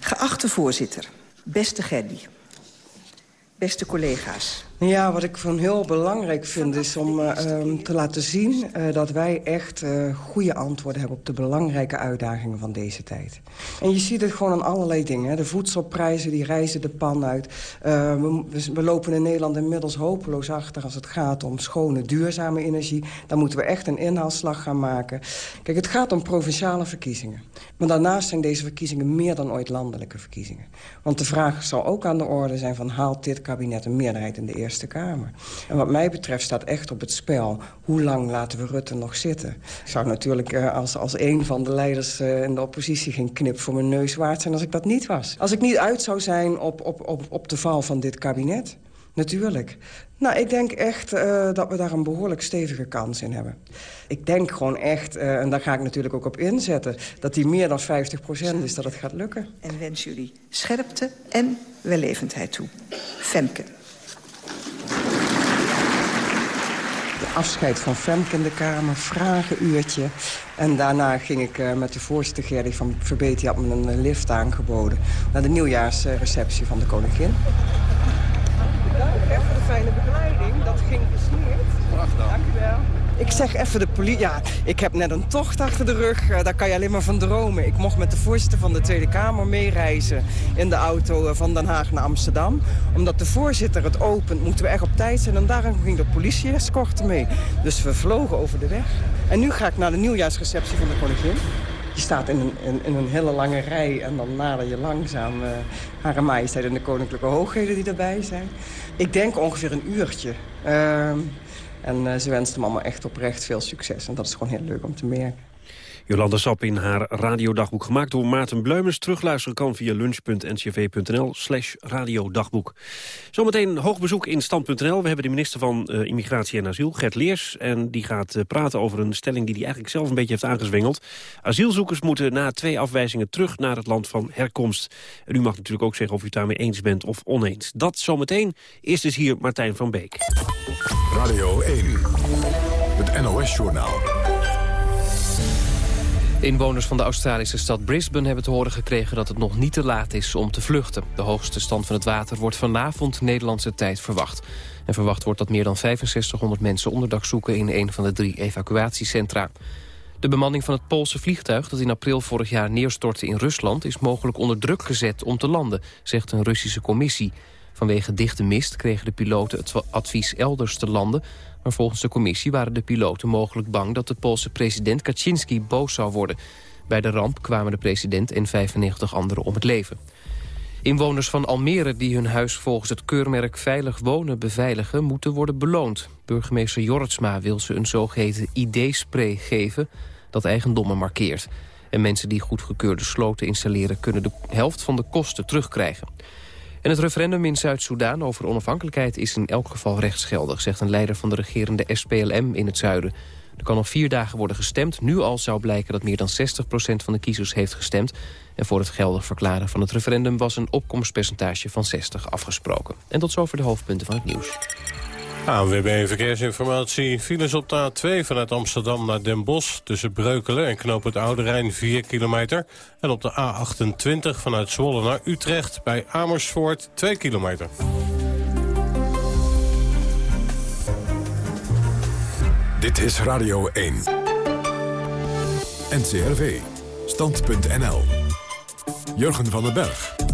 Geachte voorzitter, beste Gerdy, beste collega's... Ja, wat ik van heel belangrijk vind is om uh, te laten zien... Uh, dat wij echt uh, goede antwoorden hebben op de belangrijke uitdagingen van deze tijd. En je ziet het gewoon aan allerlei dingen. Hè. De voedselprijzen die reizen de pan uit. We, we, lopen in Nederland inmiddels hopeloos achter als het gaat om schone, duurzame energie. Dan moeten we echt een inhaalslag gaan maken. Kijk, het gaat om provinciale verkiezingen. Maar daarnaast zijn deze verkiezingen meer dan ooit landelijke verkiezingen. Want de vraag zal ook aan de orde zijn van... haalt dit kabinet een meerderheid in de Eerste Eerste Kamer. En wat mij betreft staat echt op het spel... hoe lang laten we Rutte nog zitten? Ik zou natuurlijk uh, als, als een van de leiders uh, in de oppositie... geen knip voor mijn neus waard zijn als ik dat niet was. Als ik niet uit zou zijn op, op, op, op de val van dit kabinet... Natuurlijk. Nou, ik denk echt uh, dat we daar een behoorlijk stevige kans in hebben. Ik denk gewoon echt, en daar ga ik natuurlijk ook op inzetten... dat die meer dan 50% is, dat het gaat lukken. En wens jullie scherpte en wellevendheid toe. Femke. Afscheid van Femke in de Kamer, vragenuurtje. En daarna ging ik uh, met de voorzitter Gerry van Verbeet... die had me een lift aangeboden naar de nieuwjaarsreceptie van de koningin. Dank voor de fijne begeleiding. Dat ging gesmeerd. Prachtig. Dank u wel. Ik zeg even de politie. Ja, ik heb net een tocht achter de rug. Uh, daar kan je alleen maar van dromen. Ik mocht met de voorzitter van de Tweede Kamer meereizen... in de auto uh, van Den Haag naar Amsterdam. Omdat de voorzitter het opent, moeten we echt op tijd zijn. En daarom ging de politie-escorte mee. Dus we vlogen over de weg. En nu ga ik naar de nieuwjaarsreceptie van de koningin. Je staat in een, een hele lange rij en dan nader je langzaam uh, Hare Majesteit en de koninklijke hoogheden die erbij zijn. Ik denk ongeveer een uurtje. Uh, en uh, ze wenst hem allemaal echt oprecht veel succes. En dat is gewoon heel leuk om te merken. Jolanda Sap in haar radiodagboek gemaakt door Maarten Bleumens. Terugluisteren kan via lunch.ncv.nl slash radiodagboek. Zometeen hoog bezoek in stand.nl. We hebben de minister van uh, Immigratie en Asiel, Gert Leers. En die gaat uh, praten over een stelling die hij eigenlijk zelf een beetje heeft aangezwengeld. Asielzoekers moeten na twee afwijzingen terug naar het land van herkomst. En u mag natuurlijk ook zeggen of u het daarmee eens bent of oneens. Dat zometeen. Is hier Martijn van Beek. Radio 1, het NOS-journaal. Inwoners van de Australische stad Brisbane hebben te horen gekregen dat het nog niet te laat is om te vluchten. De hoogste stand van het water wordt vanavond Nederlandse tijd verwacht. En verwacht wordt dat meer dan 6500 mensen onderdak zoeken in een van de drie evacuatiecentra. De bemanning van het Poolse vliegtuig dat in april vorig jaar neerstortte in Rusland... is mogelijk onder druk gezet om te landen, zegt een Russische commissie. Vanwege dichte mist kregen de piloten het advies elders te landen... Maar volgens de commissie waren de piloten mogelijk bang... dat de Poolse president Kaczynski boos zou worden. Bij de ramp kwamen de president en 95 anderen om het leven. Inwoners van Almere die hun huis volgens het keurmerk Veilig Wonen beveiligen... moeten worden beloond. Burgemeester Jorritsma wil ze een zogeheten ID-spray geven... dat eigendommen markeert. En mensen die goedgekeurde sloten installeren... kunnen de helft van de kosten terugkrijgen. En het referendum in Zuid-Soedan over onafhankelijkheid is in elk geval rechtsgeldig, zegt een leider van de regerende SPLM in het zuiden. Er kan nog vier dagen worden gestemd. Nu al zou blijken dat meer dan 60% van de kiezers heeft gestemd. En voor het geldig verklaren van het referendum was een opkomstpercentage van 60 afgesproken. En tot zover de hoofdpunten van het nieuws. ANWB Verkeersinformatie. Files op de A2 vanuit Amsterdam naar Den Bosch... tussen Breukelen en Knoop het Oude Rijn 4 kilometer. En op de A28 vanuit Zwolle naar Utrecht bij Amersfoort 2 kilometer. Dit is Radio 1. NCRV. Stand.nl. Jurgen van den Berg.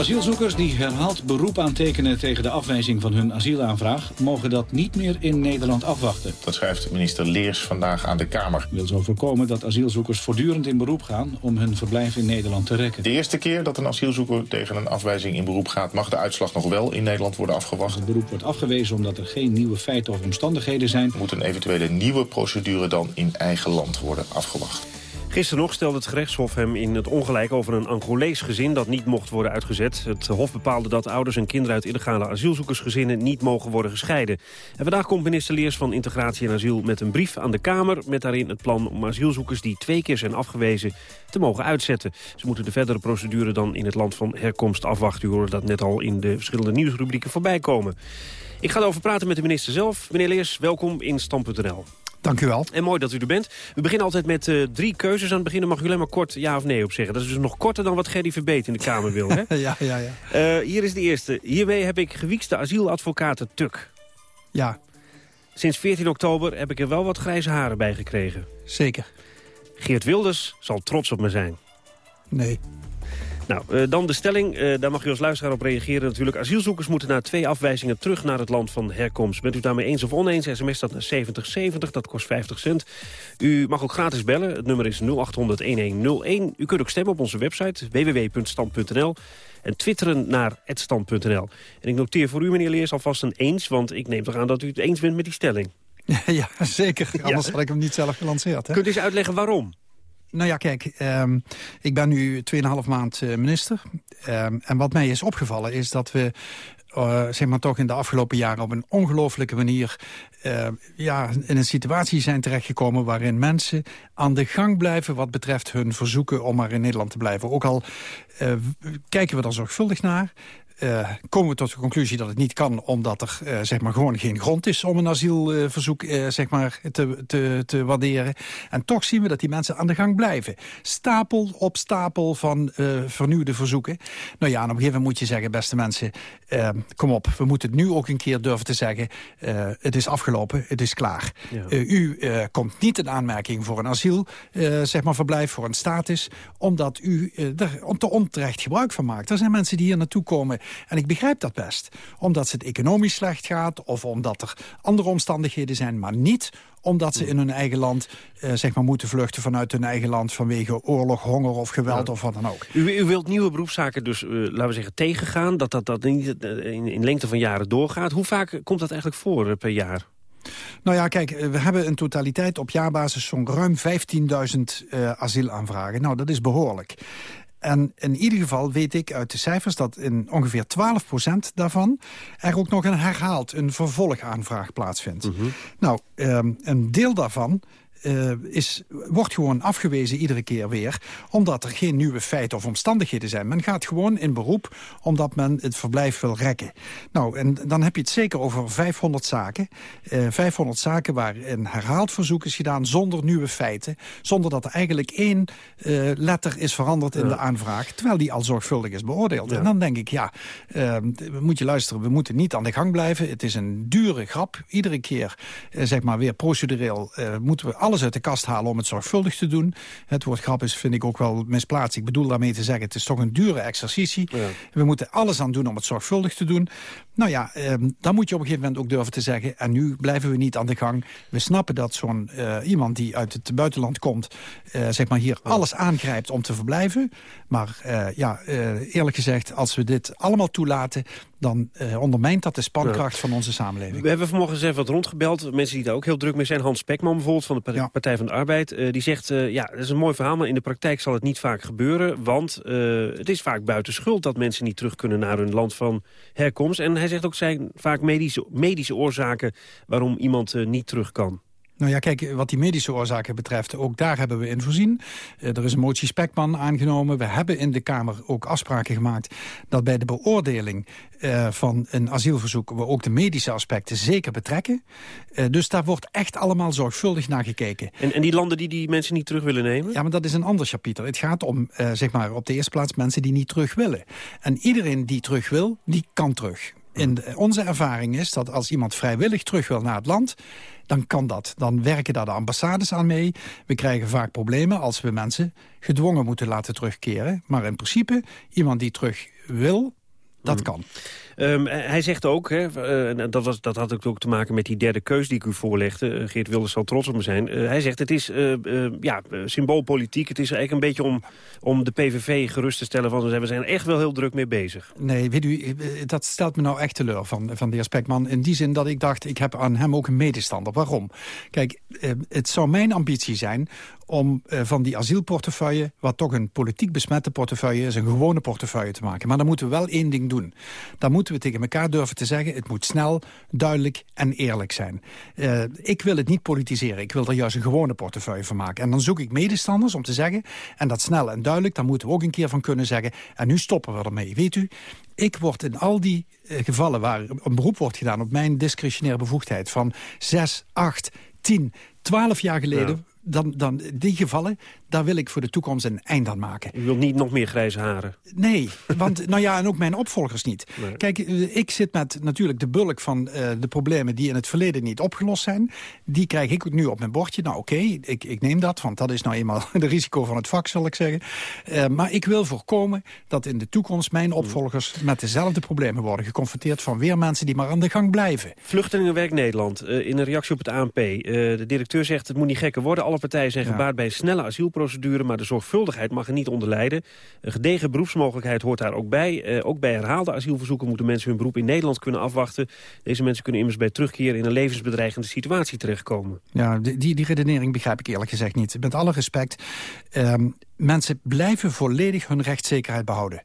Asielzoekers die herhaald beroep aantekenen tegen de afwijzing van hun asielaanvraag... mogen dat niet meer in Nederland afwachten. Dat schrijft minister Leers vandaag aan de Kamer. wil zo voorkomen dat asielzoekers voortdurend in beroep gaan... om hun verblijf in Nederland te rekken. De eerste keer dat een asielzoeker tegen een afwijzing in beroep gaat... mag de uitslag nog wel in Nederland worden afgewacht. Het beroep wordt afgewezen omdat er geen nieuwe feiten of omstandigheden zijn. Moet een eventuele nieuwe procedure dan in eigen land worden afgewacht. Gisteren nog stelde het gerechtshof hem in het ongelijk over een Angolees gezin dat niet mocht worden uitgezet. Het hof bepaalde dat ouders en kinderen uit illegale asielzoekersgezinnen niet mogen worden gescheiden. En vandaag komt minister Leers van Integratie en Asiel met een brief aan de Kamer... met daarin het plan om asielzoekers die twee keer zijn afgewezen te mogen uitzetten. Ze moeten de verdere procedure dan in het land van herkomst afwachten. U hoorde dat net al in de verschillende nieuwsrubrieken voorbij komen. Ik ga erover praten met de minister zelf. Meneer Leers, welkom in Stam.nl. Dank u wel. En mooi dat u er bent. We beginnen altijd met uh, drie keuzes. Aan het begin mag u alleen maar kort ja of nee op zeggen. Dat is dus nog korter dan wat Gerry Verbeet in de Kamer wil. Hè? ja, ja, ja. Uh, hier is de eerste. Hiermee heb ik gewiekste asieladvocaten Tuk. Ja. Sinds 14 oktober heb ik er wel wat grijze haren bij gekregen. Zeker. Geert Wilders zal trots op me zijn. Nee. Nou, uh, dan de stelling. Uh, daar mag u als luisteraar op reageren natuurlijk. Asielzoekers moeten na twee afwijzingen terug naar het land van herkomst. Bent u daarmee eens of oneens? SMS dat naar 7070, dat kost 50 cent. U mag ook gratis bellen. Het nummer is 0800-1101. U kunt ook stemmen op onze website www.stand.nl en twitteren naar @stand.nl. En ik noteer voor u, meneer Leers, alvast een eens... want ik neem toch aan dat u het eens bent met die stelling. Ja, zeker. Anders ja. had ik hem niet zelf gelanceerd. Hè? Kunt u eens uitleggen waarom? Nou ja, kijk, um, ik ben nu 2,5 maand uh, minister. Um, en wat mij is opgevallen is dat we eh, zeg maar toch in de afgelopen jaren op een ongelooflijke manier eh, ja, in een situatie zijn terechtgekomen waarin mensen aan de gang blijven wat betreft hun verzoeken om maar in Nederland te blijven. Ook al eh, kijken we er zorgvuldig naar, uh, komen we tot de conclusie dat het niet kan... omdat er uh, zeg maar gewoon geen grond is om een asielverzoek uh, zeg maar te, te, te waarderen. En toch zien we dat die mensen aan de gang blijven. Stapel op stapel van vernieuwde verzoeken. Nou ja, en op een gegeven moment moet je zeggen, beste mensen... kom op, we moeten het nu ook een keer durven te zeggen... het is afgelopen, het is klaar. Ja. u komt niet in aanmerking voor een asiel, zeg maar verblijf, voor een status... omdat u er te onterecht gebruik van maakt. Er zijn mensen die hier naartoe komen en ik begrijp dat best. Omdat het economisch slecht gaat of omdat er andere omstandigheden zijn... maar niet omdat ze in hun eigen land eh, zeg maar moeten vluchten vanuit hun eigen land... vanwege oorlog, honger of geweld of wat dan ook. U, u wilt nieuwe beroepszaken dus, uh, laten we zeggen, tegengaan... dat dat, dat niet in, in lengte van jaren doorgaat. Hoe vaak komt dat eigenlijk voor uh, per jaar? Nou ja, kijk, we hebben in totaliteit op jaarbasis zo'n ruim 15.000 uh, asielaanvragen. Nou, dat is behoorlijk. En in ieder geval weet ik uit de cijfers dat in ongeveer 12% daarvan... er ook nog een herhaald, een vervolgaanvraag plaatsvindt. Mm -hmm. Nou, um, een deel daarvan uh, is, wordt gewoon afgewezen iedere keer weer... omdat er geen nieuwe feiten of omstandigheden zijn. Men gaat gewoon in beroep omdat men het verblijf wil rekken. Nou, en dan heb je het zeker over 500 zaken. Uh, 500 zaken waar een herhaald verzoek is gedaan zonder nieuwe feiten. Zonder dat er eigenlijk één uh, letter is veranderd in de aanvraag... terwijl die al zorgvuldig is beoordeeld. Ja. En dan denk ik, ja, moet je luisteren, we moeten niet aan de gang blijven. Het is een dure grap. Iedere keer, zeg maar weer procedureel, moeten we alles uit de kast halen om het zorgvuldig te doen. Het woord grap is, vind ik ook wel misplaatst. Ik bedoel daarmee te zeggen, het is toch een dure exercitie. Ja. We moeten alles aan doen om het zorgvuldig te doen. Nou ja, eh, dan moet je op een gegeven moment ook durven te zeggen... en nu blijven we niet aan de gang. We snappen dat zo'n uh, iemand die uit het buitenland komt... Uh, zeg maar hier ja. alles aangrijpt om te verblijven. Maar ja, eerlijk gezegd, als we dit allemaal toelaten dan ondermijnt dat de spankracht ja. van onze samenleving. We hebben vanmorgen eens even wat rondgebeld. Mensen die daar ook heel druk mee zijn. Hans Spekman bijvoorbeeld van de Partij van de Arbeid. Uh, die zegt, uh, ja, dat is een mooi verhaal... maar in de praktijk zal het niet vaak gebeuren. Want het is vaak buiten schuld dat mensen niet terug kunnen... naar hun land van herkomst. En hij zegt ook, zijn vaak medische, medische oorzaken... waarom iemand niet terug kan. Nou ja, kijk, wat die medische oorzaken betreft, ook daar hebben we in voorzien. Uh, er is een motie Spekman aangenomen. We hebben in de Kamer ook afspraken gemaakt dat bij de beoordeling uh, van een asielverzoek we ook de medische aspecten zeker betrekken. Uh, dus daar wordt echt allemaal zorgvuldig naar gekeken. En, en die landen die die mensen niet terug willen nemen? Ja, maar dat is een ander chapitre. Het gaat om, zeg maar, op de eerste plaats mensen die niet terug willen. En iedereen die terug wil, die kan terug. Onze ervaring is dat als iemand vrijwillig terug wil naar het land dan kan dat. Dan werken daar de ambassades aan mee. We krijgen vaak problemen als we mensen gedwongen moeten laten terugkeren. Maar in principe, iemand die terug wil, dat mm. kan. Um, hij zegt ook, hè, uh, dat, was, dat had ook te maken met die derde keus die ik u voorlegde. Uh, Geert Wilders zal trots op me zijn. Uh, hij zegt, het is ja, symboolpolitiek. Het is eigenlijk een beetje om, om de PVV gerust te stellen. Van, we zijn er echt wel heel druk mee bezig. Nee, weet u, dat stelt me nou echt teleur van, van de heer Spekman. In die zin dat ik dacht, ik heb aan hem ook een medestander. Waarom? Kijk, het zou mijn ambitie zijn om uh, van die asielportefeuille... wat toch een politiek besmette portefeuille is... een gewone portefeuille te maken. Maar dan moeten we wel één ding doen. Dan moeten we tegen elkaar durven te zeggen... het moet snel, duidelijk en eerlijk zijn. Uh, ik wil het niet politiseren. Ik wil er juist een gewone portefeuille van maken. En dan zoek ik medestanders om te zeggen... en dat snel en duidelijk, dan moeten we ook een keer van kunnen zeggen... en nu stoppen we ermee. Weet u, ik word in al die uh, gevallen waar een beroep wordt gedaan... op mijn discretionaire bevoegdheid van 6, 8, 10, 12 jaar geleden... dan, dan die gevallen, daar wil ik voor de toekomst een eind aan maken. U wilt niet nog meer grijze haren? Nee, want nou ja, en ook mijn opvolgers niet. Nee. Kijk, ik zit met natuurlijk de bulk van uh, de problemen die in het verleden niet opgelost zijn. Die krijg ik nu op mijn bordje. Nou oké, okay, ik, ik neem dat, want dat is nou eenmaal de risico van het vak, zal ik zeggen. Uh, maar ik wil voorkomen dat in de toekomst mijn opvolgers met dezelfde problemen worden geconfronteerd van weer mensen die maar aan de gang blijven. Vluchtelingenwerk Nederland, uh, in een reactie op het ANP. de directeur zegt het moet niet gekker worden. Alle partijen zijn gebaat ja. bij een snelle asielprocedure... maar de zorgvuldigheid mag er niet onder lijden. Een gedegen beroepsmogelijkheid hoort daar ook bij. Uh, ook bij herhaalde asielverzoeken moeten mensen hun beroep in Nederland kunnen afwachten. Deze mensen kunnen immers bij terugkeer in een levensbedreigende situatie terechtkomen. Ja, die, die redenering begrijp ik eerlijk gezegd niet. Met alle respect... Um, mensen blijven volledig hun rechtszekerheid behouden.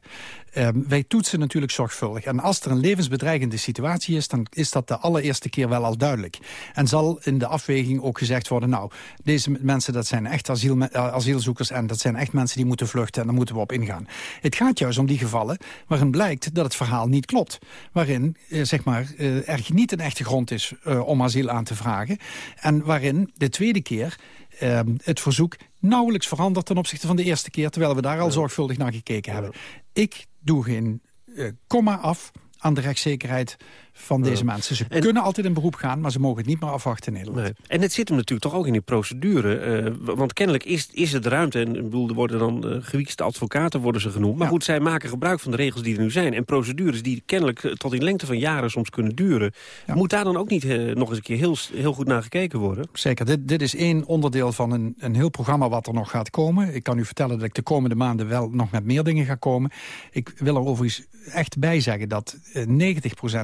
Um, wij toetsen natuurlijk zorgvuldig. En als er een levensbedreigende situatie is... dan is dat de allereerste keer wel al duidelijk. En zal in de afweging ook gezegd worden... nou, deze mensen dat zijn echt asiel, uh, asielzoekers... en dat zijn echt mensen die moeten vluchten... en daar moeten we op ingaan. Het gaat juist om die gevallen waarin blijkt dat het verhaal niet klopt. Waarin uh, zeg maar, uh, er niet een echte grond is om asiel aan te vragen. En waarin de tweede keer uh, het verzoek nauwelijks verandert ten opzichte van de eerste keer... terwijl we daar al zorgvuldig naar gekeken hebben. Ik doe geen uh, komma af aan de rechtszekerheid van deze mensen. Ze kunnen altijd in beroep gaan, maar ze mogen het niet meer afwachten in Nederland. Nee. En het zit hem natuurlijk toch ook in die procedure. Uh, want kennelijk is, is het ruimte, en ik bedoel, er worden dan uh, gewiekste advocaten worden ze genoemd. Maar ja. goed, zij maken gebruik van de regels die er nu zijn. En procedures die kennelijk tot in lengte van jaren soms kunnen duren. Ja. Moet daar dan ook niet uh, nog eens een keer heel, heel goed naar gekeken worden? Zeker. Dit, dit is één onderdeel van een, een heel programma wat er nog gaat komen. Ik kan u vertellen dat ik de komende maanden wel nog met meer dingen ga komen. Ik wil er overigens echt bij zeggen dat 90%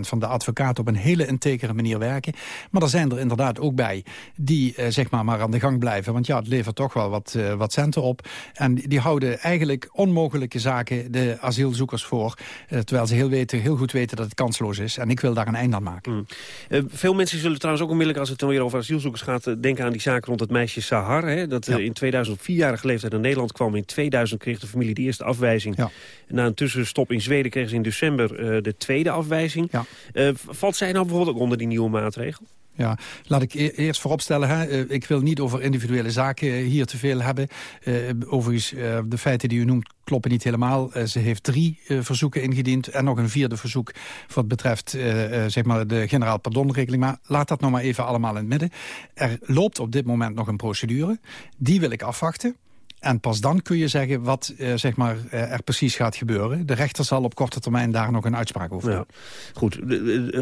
van de advocaten op een hele integere manier werken. Maar er zijn er inderdaad ook bij die uh, zeg maar, maar aan de gang blijven. Want ja, het levert toch wel wat, uh, wat centen op. En die houden eigenlijk onmogelijke zaken de asielzoekers voor. Terwijl ze heel, weten, heel goed weten dat het kansloos is. En ik wil daar een eind aan maken. Mm. veel mensen zullen trouwens ook onmiddellijk, als het dan weer over asielzoekers gaat... denken aan die zaak rond het meisje Sahar. Hè, dat ja. in 2004 jarige leeftijd naar Nederland kwam. In 2000 kreeg de familie de eerste afwijzing. Ja. Na een tussenstop in Zweden kregen in december de tweede afwijzing. Ja. valt zij nou bijvoorbeeld ook onder die nieuwe maatregel? Ja, laat ik e eerst vooropstellen, hè, uh, ik wil niet over individuele zaken hier te veel hebben. Uh, overigens, uh, de feiten die u noemt kloppen niet helemaal. ze heeft drie verzoeken ingediend en nog een vierde verzoek wat betreft zeg maar de generaal pardonregeling. Maar laat dat nog maar even allemaal in het midden. Er loopt op dit moment nog een procedure. Die wil ik afwachten. En pas dan kun je zeggen wat uh, zeg maar, uh, er precies gaat gebeuren. De rechter zal op korte termijn daar nog een uitspraak over doen. Ja. Goed,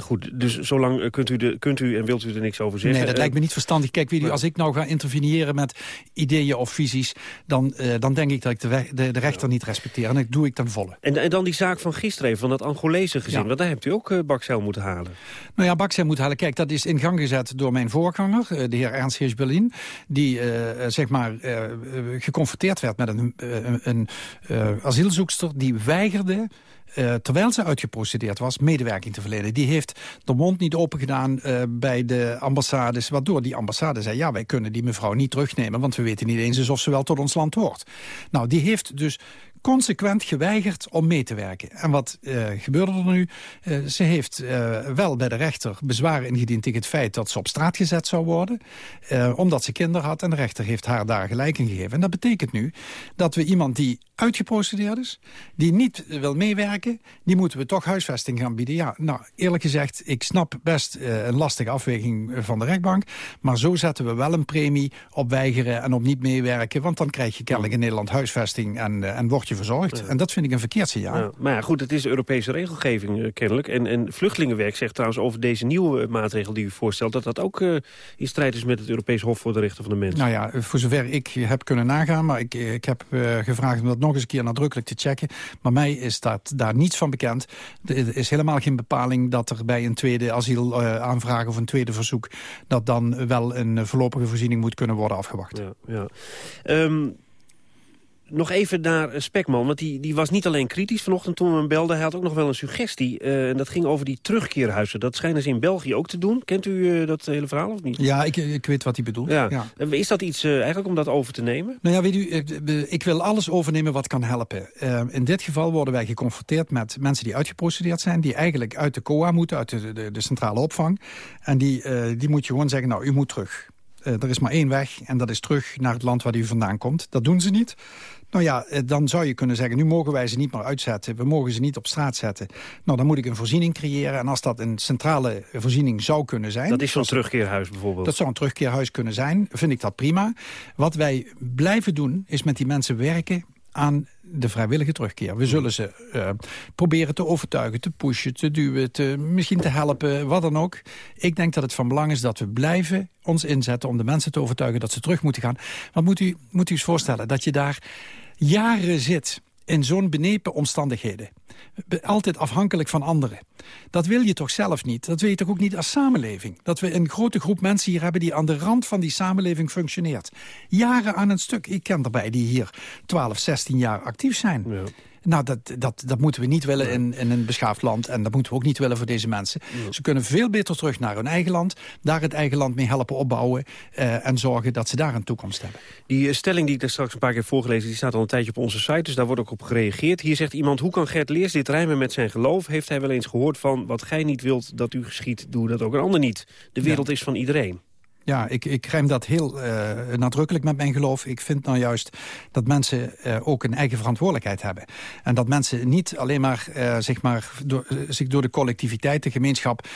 goed, dus zolang kunt u, de, kunt u en wilt u er niks over zeggen? Nee, dat lijkt me niet verstandig. Kijk, wie, als ik nou ga interveneren met ideeën of visies... dan, dan denk ik dat ik de, de, de rechter ja. niet respecteer. En dat doe ik ten volle. En, en dan die zaak van gisteren van dat Angolese gezin. Ja. Want daar hebt u ook Bakcel moeten halen. Nou ja, Bakcel moeten halen. Kijk, dat is in gang gezet door mijn voorganger, de heer Ernst Heers Berlin. Die, zeg maar, geconfronteerd geconfronteerd werd met een, een, een uh, asielzoekster die weigerde uh, terwijl ze uitgeprocedeerd was, medewerking te verlenen. Die heeft de mond niet open gedaan bij de ambassades... waardoor die ambassade zei, ja, wij kunnen die mevrouw niet terugnemen... want we weten niet eens of ze wel tot ons land hoort. Nou, die heeft dus consequent geweigerd om mee te werken. En wat uh, gebeurde er nu? Uh, ze heeft uh, wel bij de rechter bezwaar ingediend tegen het feit dat ze op straat gezet zou worden. omdat ze kinderen had en de rechter heeft haar daar gelijk in gegeven. En dat betekent nu dat we iemand die uitgeprocedeerd is, die niet wil meewerken, die moeten we toch huisvesting gaan bieden. Ja, nou, eerlijk gezegd, ik snap best een lastige afweging van de rechtbank, maar zo zetten we wel een premie op weigeren en op niet meewerken, want dan krijg je kennelijk in Nederland huisvesting en, en word je verzorgd. Ja. En dat vind ik een verkeerd signaal. Ja, maar ja, goed, het is Europese regelgeving uh, kennelijk. En, en Vluchtelingenwerk zegt trouwens over deze nieuwe maatregel die u voorstelt... dat dat ook uh, in strijd is met het Europees Hof voor de Rechten van de Mens. Nou ja, voor zover ik heb kunnen nagaan... maar ik, ik heb uh, gevraagd om dat nog eens een keer nadrukkelijk te checken. Maar mij is dat, daar niets van bekend. Er is helemaal geen bepaling dat er bij een tweede asielaanvraag... of een tweede verzoek... dat dan wel een voorlopige voorziening moet kunnen worden afgewacht. Ja, ja. Um, nog even naar Spekman, want die, die was niet alleen kritisch vanochtend toen we hem belden. Hij had ook nog wel een suggestie. Uh, en dat ging over die terugkeerhuizen. Dat schijnen ze in België ook te doen. Kent u uh, dat hele verhaal of niet? Ja, ik, ik weet wat hij bedoelt. Ja. ja. Is dat iets eigenlijk om dat over te nemen? Nou ja, weet u, ik wil alles overnemen wat kan helpen. in dit geval worden wij geconfronteerd met mensen die uitgeprocedeerd zijn... die eigenlijk uit de COA moeten, uit de, de, de centrale opvang. En die, die moet je gewoon zeggen, nou, u moet terug. er is maar één weg en dat is terug naar het land waar u vandaan komt. Dat doen ze niet. Nou ja, eh, dan zou je kunnen zeggen, nu mogen wij ze niet meer uitzetten. We mogen ze niet op straat zetten. Nou, dan moet ik een voorziening creëren. En als dat een centrale voorziening zou kunnen zijn... Dat is zo'n terugkeerhuis bijvoorbeeld? Dat zou een terugkeerhuis kunnen zijn. Vind ik dat prima. Wat wij blijven doen, is met die mensen werken aan de vrijwillige terugkeer. We zullen ze uh, proberen te overtuigen, te pushen, te duwen, te, misschien te helpen, wat dan ook. Ik denk dat het van belang is dat we blijven ons inzetten om de mensen te overtuigen dat ze terug moeten gaan. Want moet u, moet u eens voorstellen dat je daar jaren zit in zo'n benepen omstandigheden. Altijd afhankelijk van anderen. Dat wil je toch zelf niet? Dat wil je toch ook niet als samenleving? Dat we een grote groep mensen hier hebben die aan de rand van die samenleving functioneert. Jaren aan een stuk. Ik ken erbij die hier 12, 16 jaar actief zijn. Nou, dat, dat, dat moeten we niet willen in, in een beschaafd land. En dat moeten we ook niet willen voor deze mensen. Ze kunnen veel beter terug naar hun eigen land. Daar het eigen land mee helpen opbouwen. eh, en zorgen dat ze daar een toekomst hebben. Die eh, stelling die ik daar straks een paar keer heb voorgelezen... die staat al een tijdje op onze site, dus daar wordt ook op gereageerd. Hier zegt iemand, hoe kan Gert Leers dit rijmen met zijn geloof? Heeft hij wel eens gehoord van, wat gij niet wilt dat u geschiet... doe dat ook een ander niet. De wereld is van iedereen. Ja, ik, ik rijm dat heel eh, nadrukkelijk met mijn geloof. Ik vind nou juist dat mensen eh, ook een eigen verantwoordelijkheid hebben. En dat mensen niet alleen maar, eh, zeg maar door, zich door de collectiviteit, de gemeenschap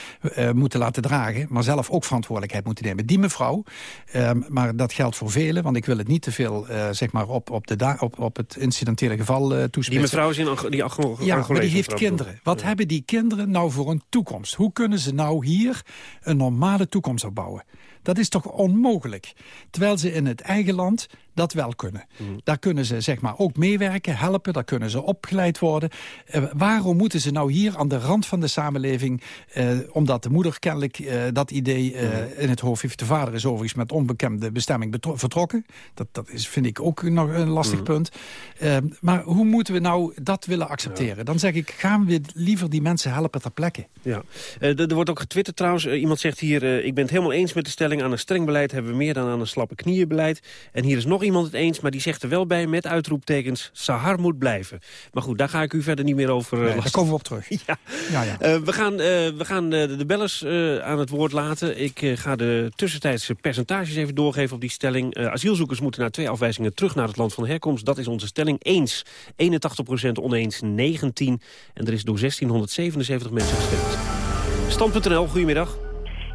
moeten laten dragen... maar zelf ook verantwoordelijkheid moeten nemen. Die mevrouw, eh, maar dat geldt voor velen... want ik wil het niet te veel zeg maar op, op, de op, op het incidentele geval eh toespitsen. Die mevrouw is in Ang- die Ja, maar die heeft kinderen. Wat hebben die kinderen nou voor een toekomst? Hoe kunnen ze nou hier een normale toekomst opbouwen? Dat is toch onmogelijk? Terwijl ze in het eigen land dat wel kunnen. Daar kunnen ze zeg maar ook meewerken, helpen, daar kunnen ze opgeleid worden. Eh, waarom moeten ze nou hier aan de rand van de samenleving... eh, omdat de moeder kennelijk eh, dat idee eh, in het hoofd heeft... de vader is overigens met onbekende bestemming vertrokken. Dat, dat is, vind ik ook nog een lastig punt. Eh, maar hoe moeten we nou dat willen accepteren? Dan zeg ik, gaan we liever die mensen helpen ter plekke. Ja. Er wordt ook getwitterd trouwens. Iemand zegt hier, ik ben het helemaal eens met de stelling... aan een streng beleid hebben we meer dan aan een slappe knieënbeleid. En hier is nog iemand het eens, maar die zegt er wel bij... met uitroeptekens, Sahar moet blijven. Maar goed, daar ga ik u verder niet meer over uh, Nee, daar komen we op terug. ja. Ja, ja. Eh, we gaan, eh, we gaan eh, de bellers eh, aan het woord laten. Ik eh, ga de tussentijdse percentages even doorgeven op die stelling. Eh, asielzoekers moeten na twee afwijzingen terug naar het land van herkomst. Dat is onze stelling. Eens 81% oneens 19. En er is door 1677 mensen gestemd. Stand.nl, goedemiddag.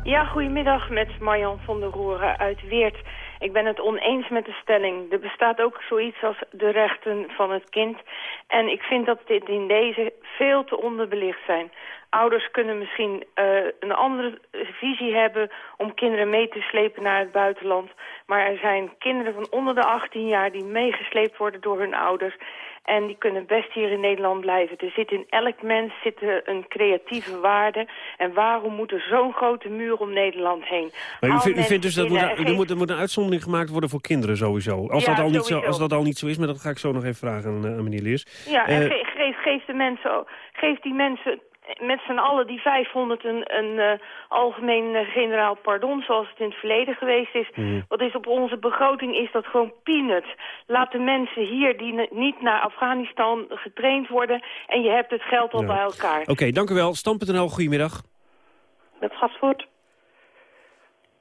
Ja, goedemiddag met Marjan van der Roeren uit Weert. Ik ben het oneens met de stelling. Er bestaat ook zoiets als de rechten van het kind. En ik vind dat dit in deze veel te onderbelicht zijn. Ouders kunnen misschien uh, een andere visie hebben om kinderen mee te slepen naar het buitenland. Maar er zijn kinderen van onder de 18 jaar die meegesleept worden door hun ouders. En die kunnen best hier in Nederland blijven. Er zit in elk mens zit een creatieve waarde. En waarom moet er zo'n grote muur om Nederland heen? Maar u, vindt, u vindt dus dat moet, er, moet, er moet een uitzondering gemaakt worden voor kinderen sowieso. Als, Ja, dat, al niet zo, als dat al niet zo is, maar dat ga ik zo nog even vragen aan, eh, aan meneer Leers. Ja, en Eh, ge- geef, geef, de mensen, geef die mensen met z'n allen die 500 een, een eh, algemeen eh, generaal pardon, zoals het in het verleden geweest is. Mhm. Wat is op onze begroting is dat gewoon peanuts. Laat de mensen hier die niet naar Afghanistan getraind worden en je hebt het geld al Ja. bij elkaar. Oké, dank u wel. Stam.nl, goedemiddag. Met Gasvoort.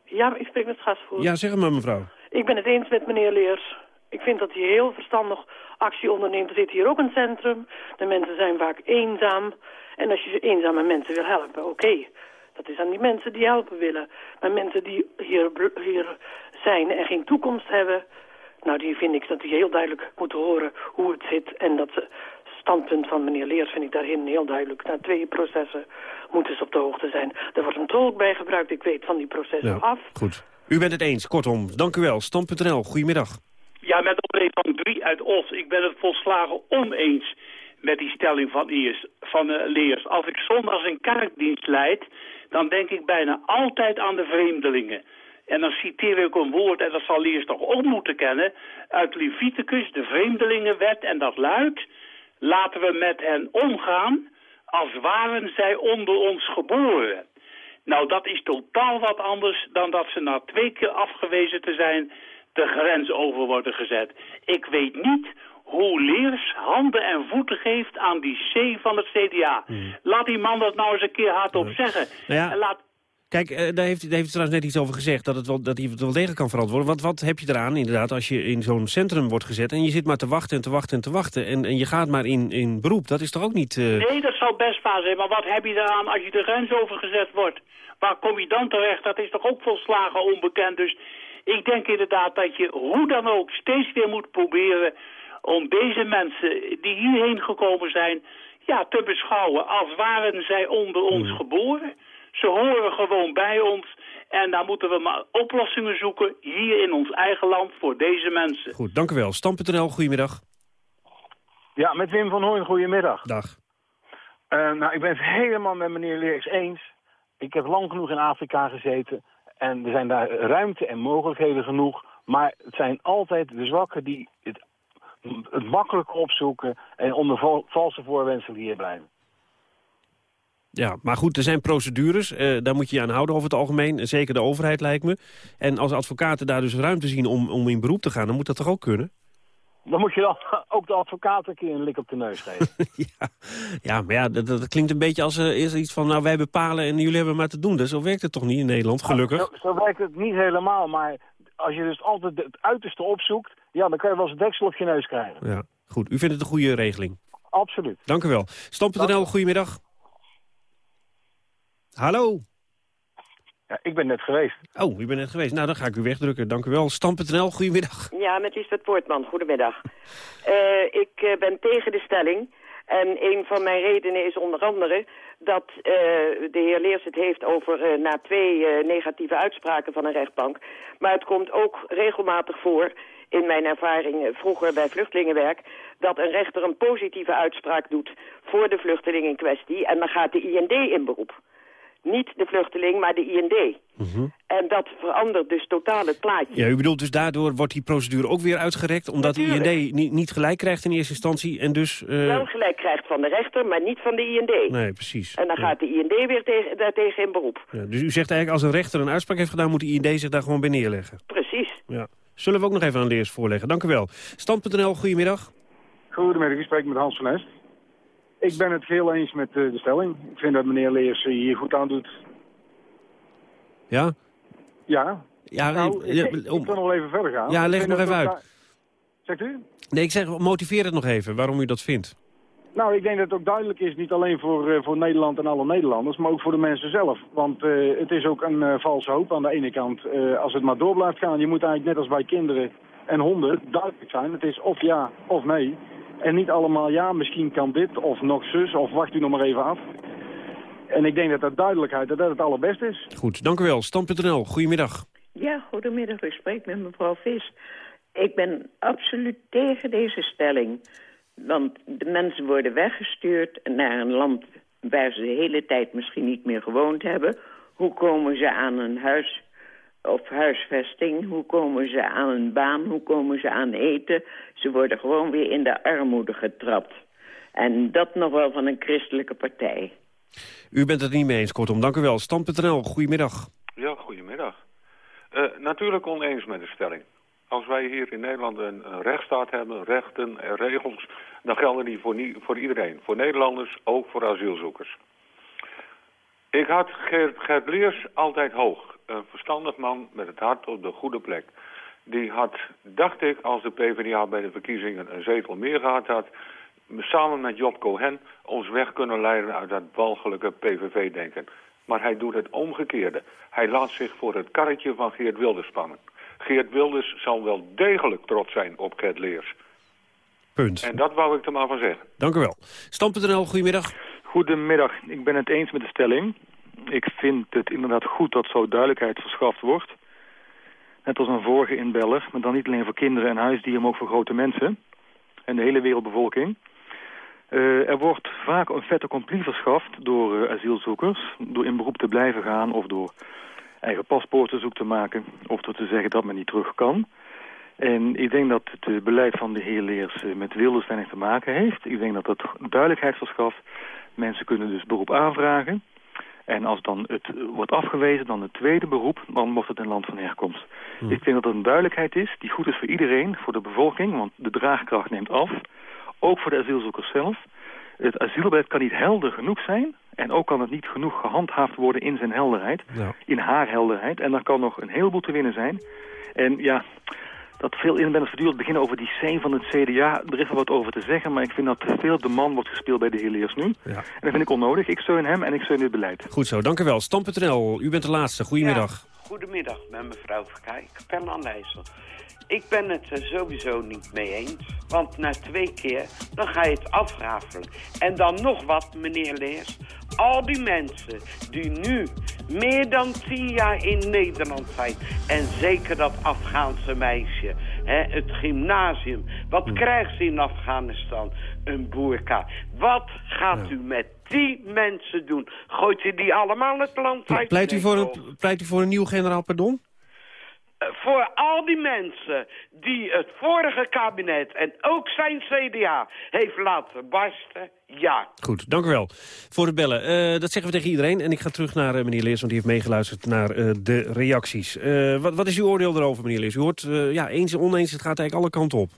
Ja, ik spreek met Gasvoort. Ja, zeg het maar mevrouw. Ik ben het eens met meneer Leers. Ik vind dat hij heel verstandig actie onderneemt. Er zit hier ook een centrum. De mensen zijn vaak eenzaam. En als je eenzame mensen wil helpen, oké. Dat is aan die mensen die helpen willen. Maar mensen die hier, bl- hier zijn en geen toekomst hebben... nou, die vind ik dat die heel duidelijk moeten horen hoe het zit. En dat ze standpunt van meneer Leers vind ik daarin heel duidelijk. Na twee processen moeten ze op de hoogte zijn. Er wordt een tolk bij gebruikt. Ik weet van die processen Ja, af. goed. U bent het eens, kortom. Dank u wel. Stam.nl, goedemiddag. Ja, met opbrengst van drie uit Os. Ik ben het volslagen oneens met die stelling van, van eh, Leers. Als ik zondags een kerkdienst leid, dan denk ik bijna altijd aan de vreemdelingen. En dan citeer ik een woord, en dat zal Leers toch ook moeten kennen, uit Leviticus, de vreemdelingenwet, en dat luidt... Laten we met hen omgaan als waren zij onder ons geboren. Nou, dat is totaal wat anders dan dat ze na twee keer afgewezen te zijn de grens over worden gezet. Ik weet niet hoe Leers handen en voeten geeft aan die C van het CDA. Laat die man dat nou eens een keer hardop zeggen. Nou ja, En laat, Kijk, eh, daar, heeft, daar heeft hij trouwens net iets over gezegd, dat, het wel, dat hij het wel degelijk kan verantwoorden. Want wat heb je eraan, inderdaad, als je in zo'n centrum wordt gezet... en je zit maar te wachten en te wachten en te wachten... en, en je gaat maar in, in beroep, dat is toch ook niet... eh, Nee, dat zou best waar zijn, maar wat heb je eraan als je de grens overgezet wordt? Waar kom je dan terecht? Dat is toch ook volslagen onbekend. Dus ik denk inderdaad dat je hoe dan ook steeds weer moet proberen... om deze mensen die hierheen gekomen zijn, ja, te beschouwen als waren zij onder ons geboren. Ze horen gewoon bij ons en daar moeten we maar oplossingen zoeken hier in ons eigen land voor deze mensen. Goed, dank u wel. Stam.nl, goedemiddag. Ja, met Wim van Hoorn, goedemiddag. Dag. Uh, nou, ik ben het helemaal met meneer Leers eens. Ik heb lang genoeg in Afrika gezeten. En er zijn daar ruimte en mogelijkheden genoeg. Maar het zijn altijd de zwakken die het, het makkelijk opzoeken... en onder valse voorwendsel hier blijven. Ja, maar goed, er zijn procedures. Uh, daar moet je je aan houden over het algemeen. Zeker de overheid lijkt me. En als advocaten daar dus ruimte zien om, om in beroep te gaan... dan moet dat toch ook kunnen? Dan moet je dan ook de advocaat een keer een lik op de neus geven. ja. ja, maar ja, dat, dat klinkt een beetje als uh, iets van... nou, wij bepalen en jullie hebben maar te doen. Dus zo werkt het toch niet in Nederland, gelukkig? Nou, zo, zo, werkt het niet helemaal, maar als je dus altijd het uiterste opzoekt... ja, dan kan je wel eens een deksel op je neus krijgen. Ja, goed. U vindt het een goede regeling? Absoluut. Dank u wel. Stam.nl, goedemiddag. Hallo. Ja, ik ben net geweest. Oh, u bent net geweest. Nou, dan ga ik u wegdrukken. Dank u wel. Stam.nl, goedemiddag. Ja, met Lisbeth Poortman. Goedemiddag. uh, ik uh, ben tegen de stelling. En een van mijn redenen is onder andere dat uh, de heer Leers het heeft over na twee negatieve uitspraken van een rechtbank. Maar het komt ook regelmatig voor, in mijn ervaring vroeger bij vluchtelingenwerk, dat een rechter een positieve uitspraak doet voor de vluchteling in kwestie. En dan gaat de IND in beroep. Niet de vluchteling, maar de IND. Mm En dat verandert dus totaal het plaatje. Ja, u bedoelt dus daardoor wordt die procedure ook weer uitgerekt... omdat Natuurlijk. de IND niet, niet gelijk krijgt in eerste instantie en dus... Uh... Wel gelijk krijgt van de rechter, maar niet van de IND. Nee, precies. En dan ja. gaat de IND weer tegen, daartegen in beroep. Ja, dus u zegt eigenlijk als een rechter een uitspraak heeft gedaan... moet de IND zich daar gewoon bij neerleggen. Precies. Ja. Zullen we ook nog even aan de eerste voorleggen. Dank u wel. Stand.nl, goedemiddag. Goedemiddag, ik spreek met Hans van Est. Ik ben het heel eens met uh, de stelling. Ik vind dat meneer Leers hier goed aan doet. Ja? Ja. Ja, nou, ik, ik, ik kan nog even verder gaan. Ja, leg het nog even uit. Zegt u? Nee, ik zeg, motiveer het nog even, waarom u dat vindt. Nou, ik denk dat het ook duidelijk is, niet alleen voor, uh, voor Nederland en alle Nederlanders, maar ook voor de mensen zelf. Want uh, het is ook een uh, valse hoop aan de ene kant. als het maar door blijft gaan, je moet eigenlijk net als bij kinderen en honden duidelijk zijn. Het is of ja of nee. En niet allemaal ja, misschien kan dit of nog zus of wacht u nog maar even af. En ik denk dat dat duidelijkheid dat dat het allerbeste is. Goed, dank u wel. Stand.nl, goedemiddag. Ja, goedemiddag. U spreekt met mevrouw Vis. Ik ben absoluut tegen deze stelling. Want de mensen worden weggestuurd naar een land waar ze de hele tijd misschien niet meer gewoond hebben. Hoe komen ze aan een huis of huisvesting? Hoe komen ze aan een baan? Hoe komen ze aan eten? Ze worden gewoon weer in de armoede getrapt. En dat nog wel van een christelijke partij. U bent het niet mee eens, kortom. Dank u wel. Stand.nl, goedemiddag. Ja, goedemiddag. Uh, natuurlijk oneens met de stelling. Als wij hier in Nederland een, een rechtsstaat hebben, rechten en regels... dan gelden die voor, nie, voor iedereen. Voor Nederlanders, ook voor asielzoekers. Ik had Gert, Gert Leers altijd hoog. Een verstandig man met het hart op de goede plek. Die had, dacht ik, als de PvdA bij de verkiezingen een zetel meer gehad had... samen met Job Cohen ons weg kunnen leiden uit dat walgelijke PVV-denken. Maar hij doet het omgekeerde. Hij laat zich voor het karretje van Geert Wilders spannen. Geert Wilders zal wel degelijk trots zijn op Gert Leers. Punt. En dat wou ik er maar van zeggen. Dank u wel. Stam.nl, goedemiddag. Goedemiddag. Ik ben het eens met de stelling. Ik vind het inderdaad goed dat zo duidelijkheid verschaft wordt. Net als een vorige inbeller, maar dan niet alleen voor kinderen en huisdieren, maar ook voor grote mensen. En de hele wereldbevolking. Uh, er wordt vaak een fait accompli verschaft door uh, asielzoekers. Door in beroep te blijven gaan of door eigen paspoorten zoek te maken. Of door te zeggen dat men niet terug kan. En ik denk dat het uh, beleid van de heer Leers met Wilders weinig te maken heeft. Ik denk dat dat duidelijkheid verschaft. Mensen kunnen dus beroep aanvragen. En als dan het wordt afgewezen, dan het tweede beroep, dan wordt het een land van herkomst. Hmm. Ik denk dat het een duidelijkheid is die goed is voor iedereen, voor de bevolking, want de draagkracht neemt af. Ook voor de asielzoekers zelf. Het asielbeleid kan niet helder genoeg zijn. En ook kan het niet genoeg gehandhaafd worden in zijn helderheid. Ja. In haar helderheid. En daar kan nog een heleboel te winnen zijn. En ja, dat veel inwoners voortdurend beginnen over die C van het CDA. Er is wel wat over te zeggen, maar ik vind dat te veel op de man wordt gespeeld bij de heer Leers nu. Ja. En dat vind ik onnodig. Ik steun hem en ik steun dit beleid. Goed zo, dank u wel. Stam.nl, u bent de laatste. Goedemiddag. Ja, goedemiddag, met mevrouw Verkijk, Fernand IJssel. Ik ben het er sowieso niet mee eens. Want na twee keer, dan ga je het afrafelen. En dan nog wat, meneer Leers. Al die mensen die nu meer dan tien jaar in Nederland zijn... en zeker dat Afghaanse meisje, hè, het gymnasium... wat krijgt ze in Afghanistan? een boerka. Wat gaat u met die mensen doen? Gooit u die allemaal het land uit? Pleit u, voor een, pleit u voor een nieuw generaal pardon? Eh, voor al die mensen die het vorige kabinet en ook zijn CDA heeft laten barsten, ja. Goed, dank u wel voor het bellen. Eh, dat zeggen we tegen iedereen. En ik ga terug naar eh, meneer Leers, want die heeft meegeluisterd naar de reacties. Wat, wat is uw oordeel erover, meneer Leers? U hoort, ja, eens en oneens, het gaat eigenlijk alle kanten op.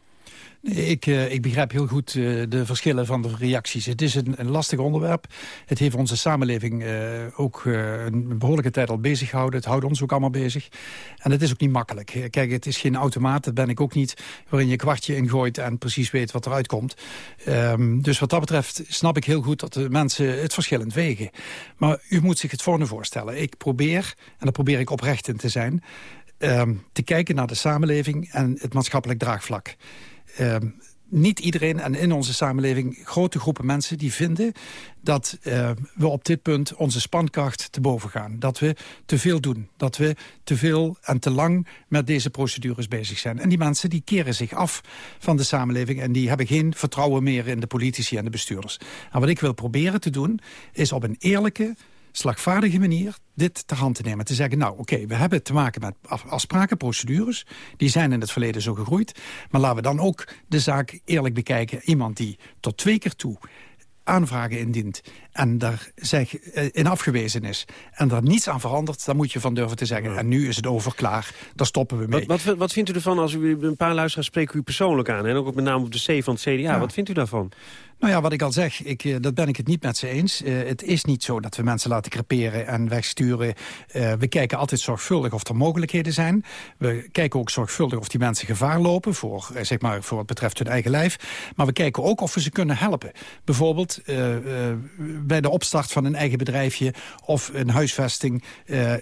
Ik, eh, ik begrijp heel goed eh, de verschillen van de reacties. Het is een, een lastig onderwerp. Het heeft onze samenleving eh, ook een behoorlijke tijd al bezig gehouden. Het houdt ons ook allemaal bezig. En het is ook niet makkelijk. Kijk, het is geen automaat, dat ben ik ook niet... waarin je kwartje ingooit en precies weet wat eruit komt. Ehm, dus wat dat betreft snap ik heel goed dat de mensen het verschillend wegen. Maar u moet zich het volgende voorstellen. Ik probeer, en daar probeer ik oprecht in te zijn... ehm, te kijken naar de samenleving en het maatschappelijk draagvlak. Ehm, niet iedereen en in onze samenleving grote groepen mensen die vinden dat eh, we op dit punt onze spankracht te boven gaan. Dat we te veel doen. Dat we te veel en te lang met deze procedures bezig zijn. En die mensen die keren zich af van de samenleving... en die hebben geen vertrouwen meer in de politici en de bestuurders. En wat ik wil proberen te doen, is op een eerlijke slagvaardige manier dit ter hand te nemen. Te zeggen, nou oké, we hebben te maken met af- afspraken, procedures. Die zijn in het verleden zo gegroeid. Maar laten we dan ook de zaak eerlijk bekijken. Iemand die tot twee keer toe aanvragen indient en daar zeg, eh, in afgewezen is... en daar niets aan verandert, dan moet je van durven te zeggen... en nu is het over, klaar, daar stoppen we mee. Wat, wat, wat vindt u ervan als u een paar luisteraars spreken u persoonlijk aan? En ook met name op de C van het CDA. Ja. Wat vindt u daarvan? Nou ja, wat ik al zeg, ik, eh, dat ben ik het niet met ze eens. Eh, het is niet zo dat we mensen laten creperen en wegsturen. Eh, we kijken altijd zorgvuldig of er mogelijkheden zijn. We kijken ook zorgvuldig of die mensen gevaar lopen... voor, zeg maar, voor wat betreft hun eigen lijf. Maar we kijken ook of we ze kunnen helpen. Bijvoorbeeld bij de opstart van een eigen bedrijfje... of een huisvesting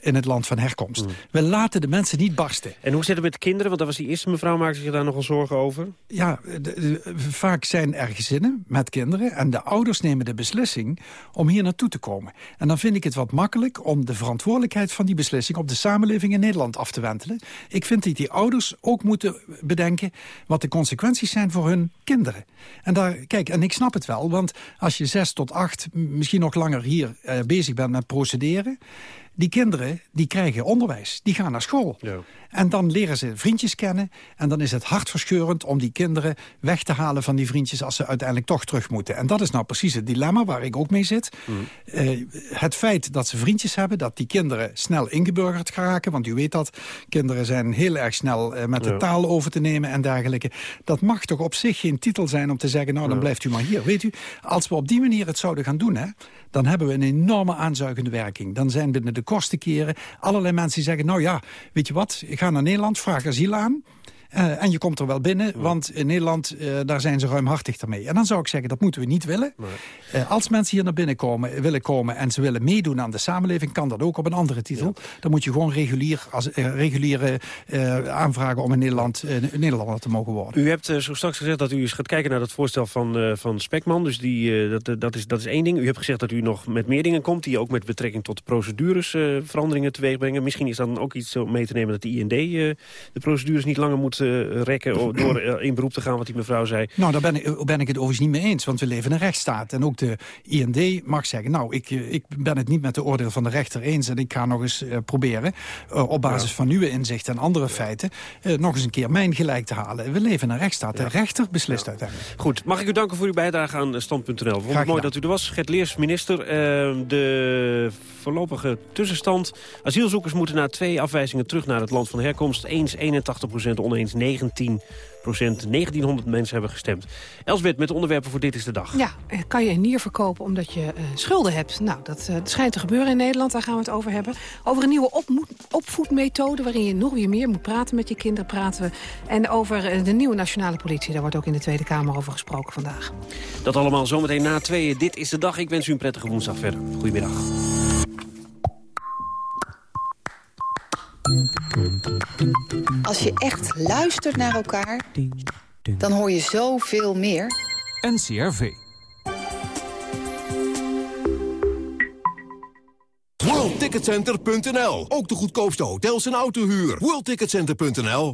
in het land van herkomst. We laten de mensen niet barsten. En hoe zit het met de kinderen? Want dat was die eerste mevrouw, maakte zich daar nogal zorgen over. Ja, de- de- vaak zijn er gezinnen met kinderen... en de ouders nemen de beslissing om hier naartoe te komen. En dan vind ik het wat makkelijk om de verantwoordelijkheid van die beslissing... op de samenleving in Nederland af te wentelen. Ik vind dat die ouders ook moeten bedenken... wat de consequenties zijn voor hun kinderen. En, daar, kijk, en ik snap het wel, want als je zes tot acht... misschien nog langer hier eh, bezig bent met procederen... die kinderen die krijgen onderwijs, die gaan naar school. En dan leren ze vriendjes kennen. En dan is het hartverscheurend om die kinderen weg te halen van die vriendjes... als ze uiteindelijk toch terug moeten. En dat is nou precies het dilemma waar ik ook mee zit. Eh, het feit dat ze vriendjes hebben, dat die kinderen snel ingeburgerd geraken... want u weet dat, kinderen zijn heel erg snel eh, met de Ja. taal over te nemen en dergelijke. Dat mag toch op zich geen titel zijn om te zeggen... nou, dan Ja. blijft u maar hier. Weet u, als we op die manier het zouden gaan doen... Hè, dan hebben we een enorme aanzuigende werking. Dan zijn binnen de kostenkeren allerlei mensen zeggen... nou ja, weet je wat, ik ga naar Nederland, vraag asiel aan... eh, en je komt er wel binnen, want in Nederland eh, daar zijn ze ruimhartig ermee. En dan zou ik zeggen, dat moeten we niet willen. Eh, als mensen hier naar binnen komen, willen komen en ze willen meedoen aan de samenleving... kan dat ook op een andere titel. Dan moet je gewoon regulier, als, reguliere aanvragen om in Nederland Nederlander te mogen worden. U hebt zo straks gezegd dat u eens gaat kijken naar dat voorstel van, van Spekman. Dus die, dat, dat, is, dat is één ding. U hebt gezegd dat u nog met meer dingen komt... die ook met betrekking tot procedures veranderingen teweeg brengen. Misschien is dan ook iets om mee te nemen dat de IND de procedures niet langer moet rekken... o- door eh, in beroep te gaan, wat die mevrouw zei. Nou, daar ben ik, ben ik het overigens niet mee eens, want we leven in een rechtsstaat. En ook de IND mag zeggen, nou, ik, eh, ik ben het niet met de oordeel van de rechter eens... en ik ga nog eens eh, proberen, eh, op basis van nieuwe inzichten en andere feiten... eh, nog eens een keer mijn gelijk te halen. We leven in een rechtsstaat. De rechter beslist uiteindelijk. Goed, mag ik u danken voor uw bijdrage aan eh, Stand.nl. Vond het mooi dat u er was. Gert Leers, minister. Eh, de voorlopige tussenstand. Asielzoekers moeten na twee afwijzingen terug naar het land van herkomst. Eens 81% oneens 19% 1900 mensen hebben gestemd. Elsbeth, met de onderwerpen voor Dit is de Dag. Ja, eh, kan je een nier verkopen omdat je eh, schulden hebt? Nou, dat eh, schijnt te gebeuren in Nederland, daar gaan we het over hebben. Over een nieuwe opvoedmethode waarin je nog weer meer moet praten met je kinderen, praten we. En over de nieuwe nationale politie, daar wordt ook in de Tweede Kamer over gesproken vandaag. Dat allemaal zometeen na tweeën. Dit is de dag. Ik wens u een prettige woensdag verder. Goedemiddag. Als je echt luistert naar elkaar, dan hoor je zoveel meer. NCRV. WorldTicketCenter.nl. Ook de goedkoopste hotels en autohuur. WorldTicketCenter.nl.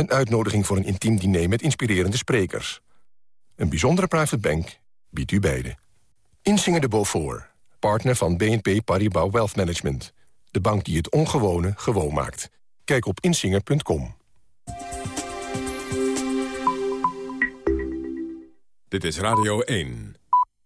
een uitnodiging voor een intiem diner met inspirerende sprekers. Een bijzondere private bank biedt u beide. Insinger de Beaufort, partner van BNP Paribas Wealth Management. De bank die het ongewone gewoon maakt. Kijk op insinger.com. Dit is Radio 1.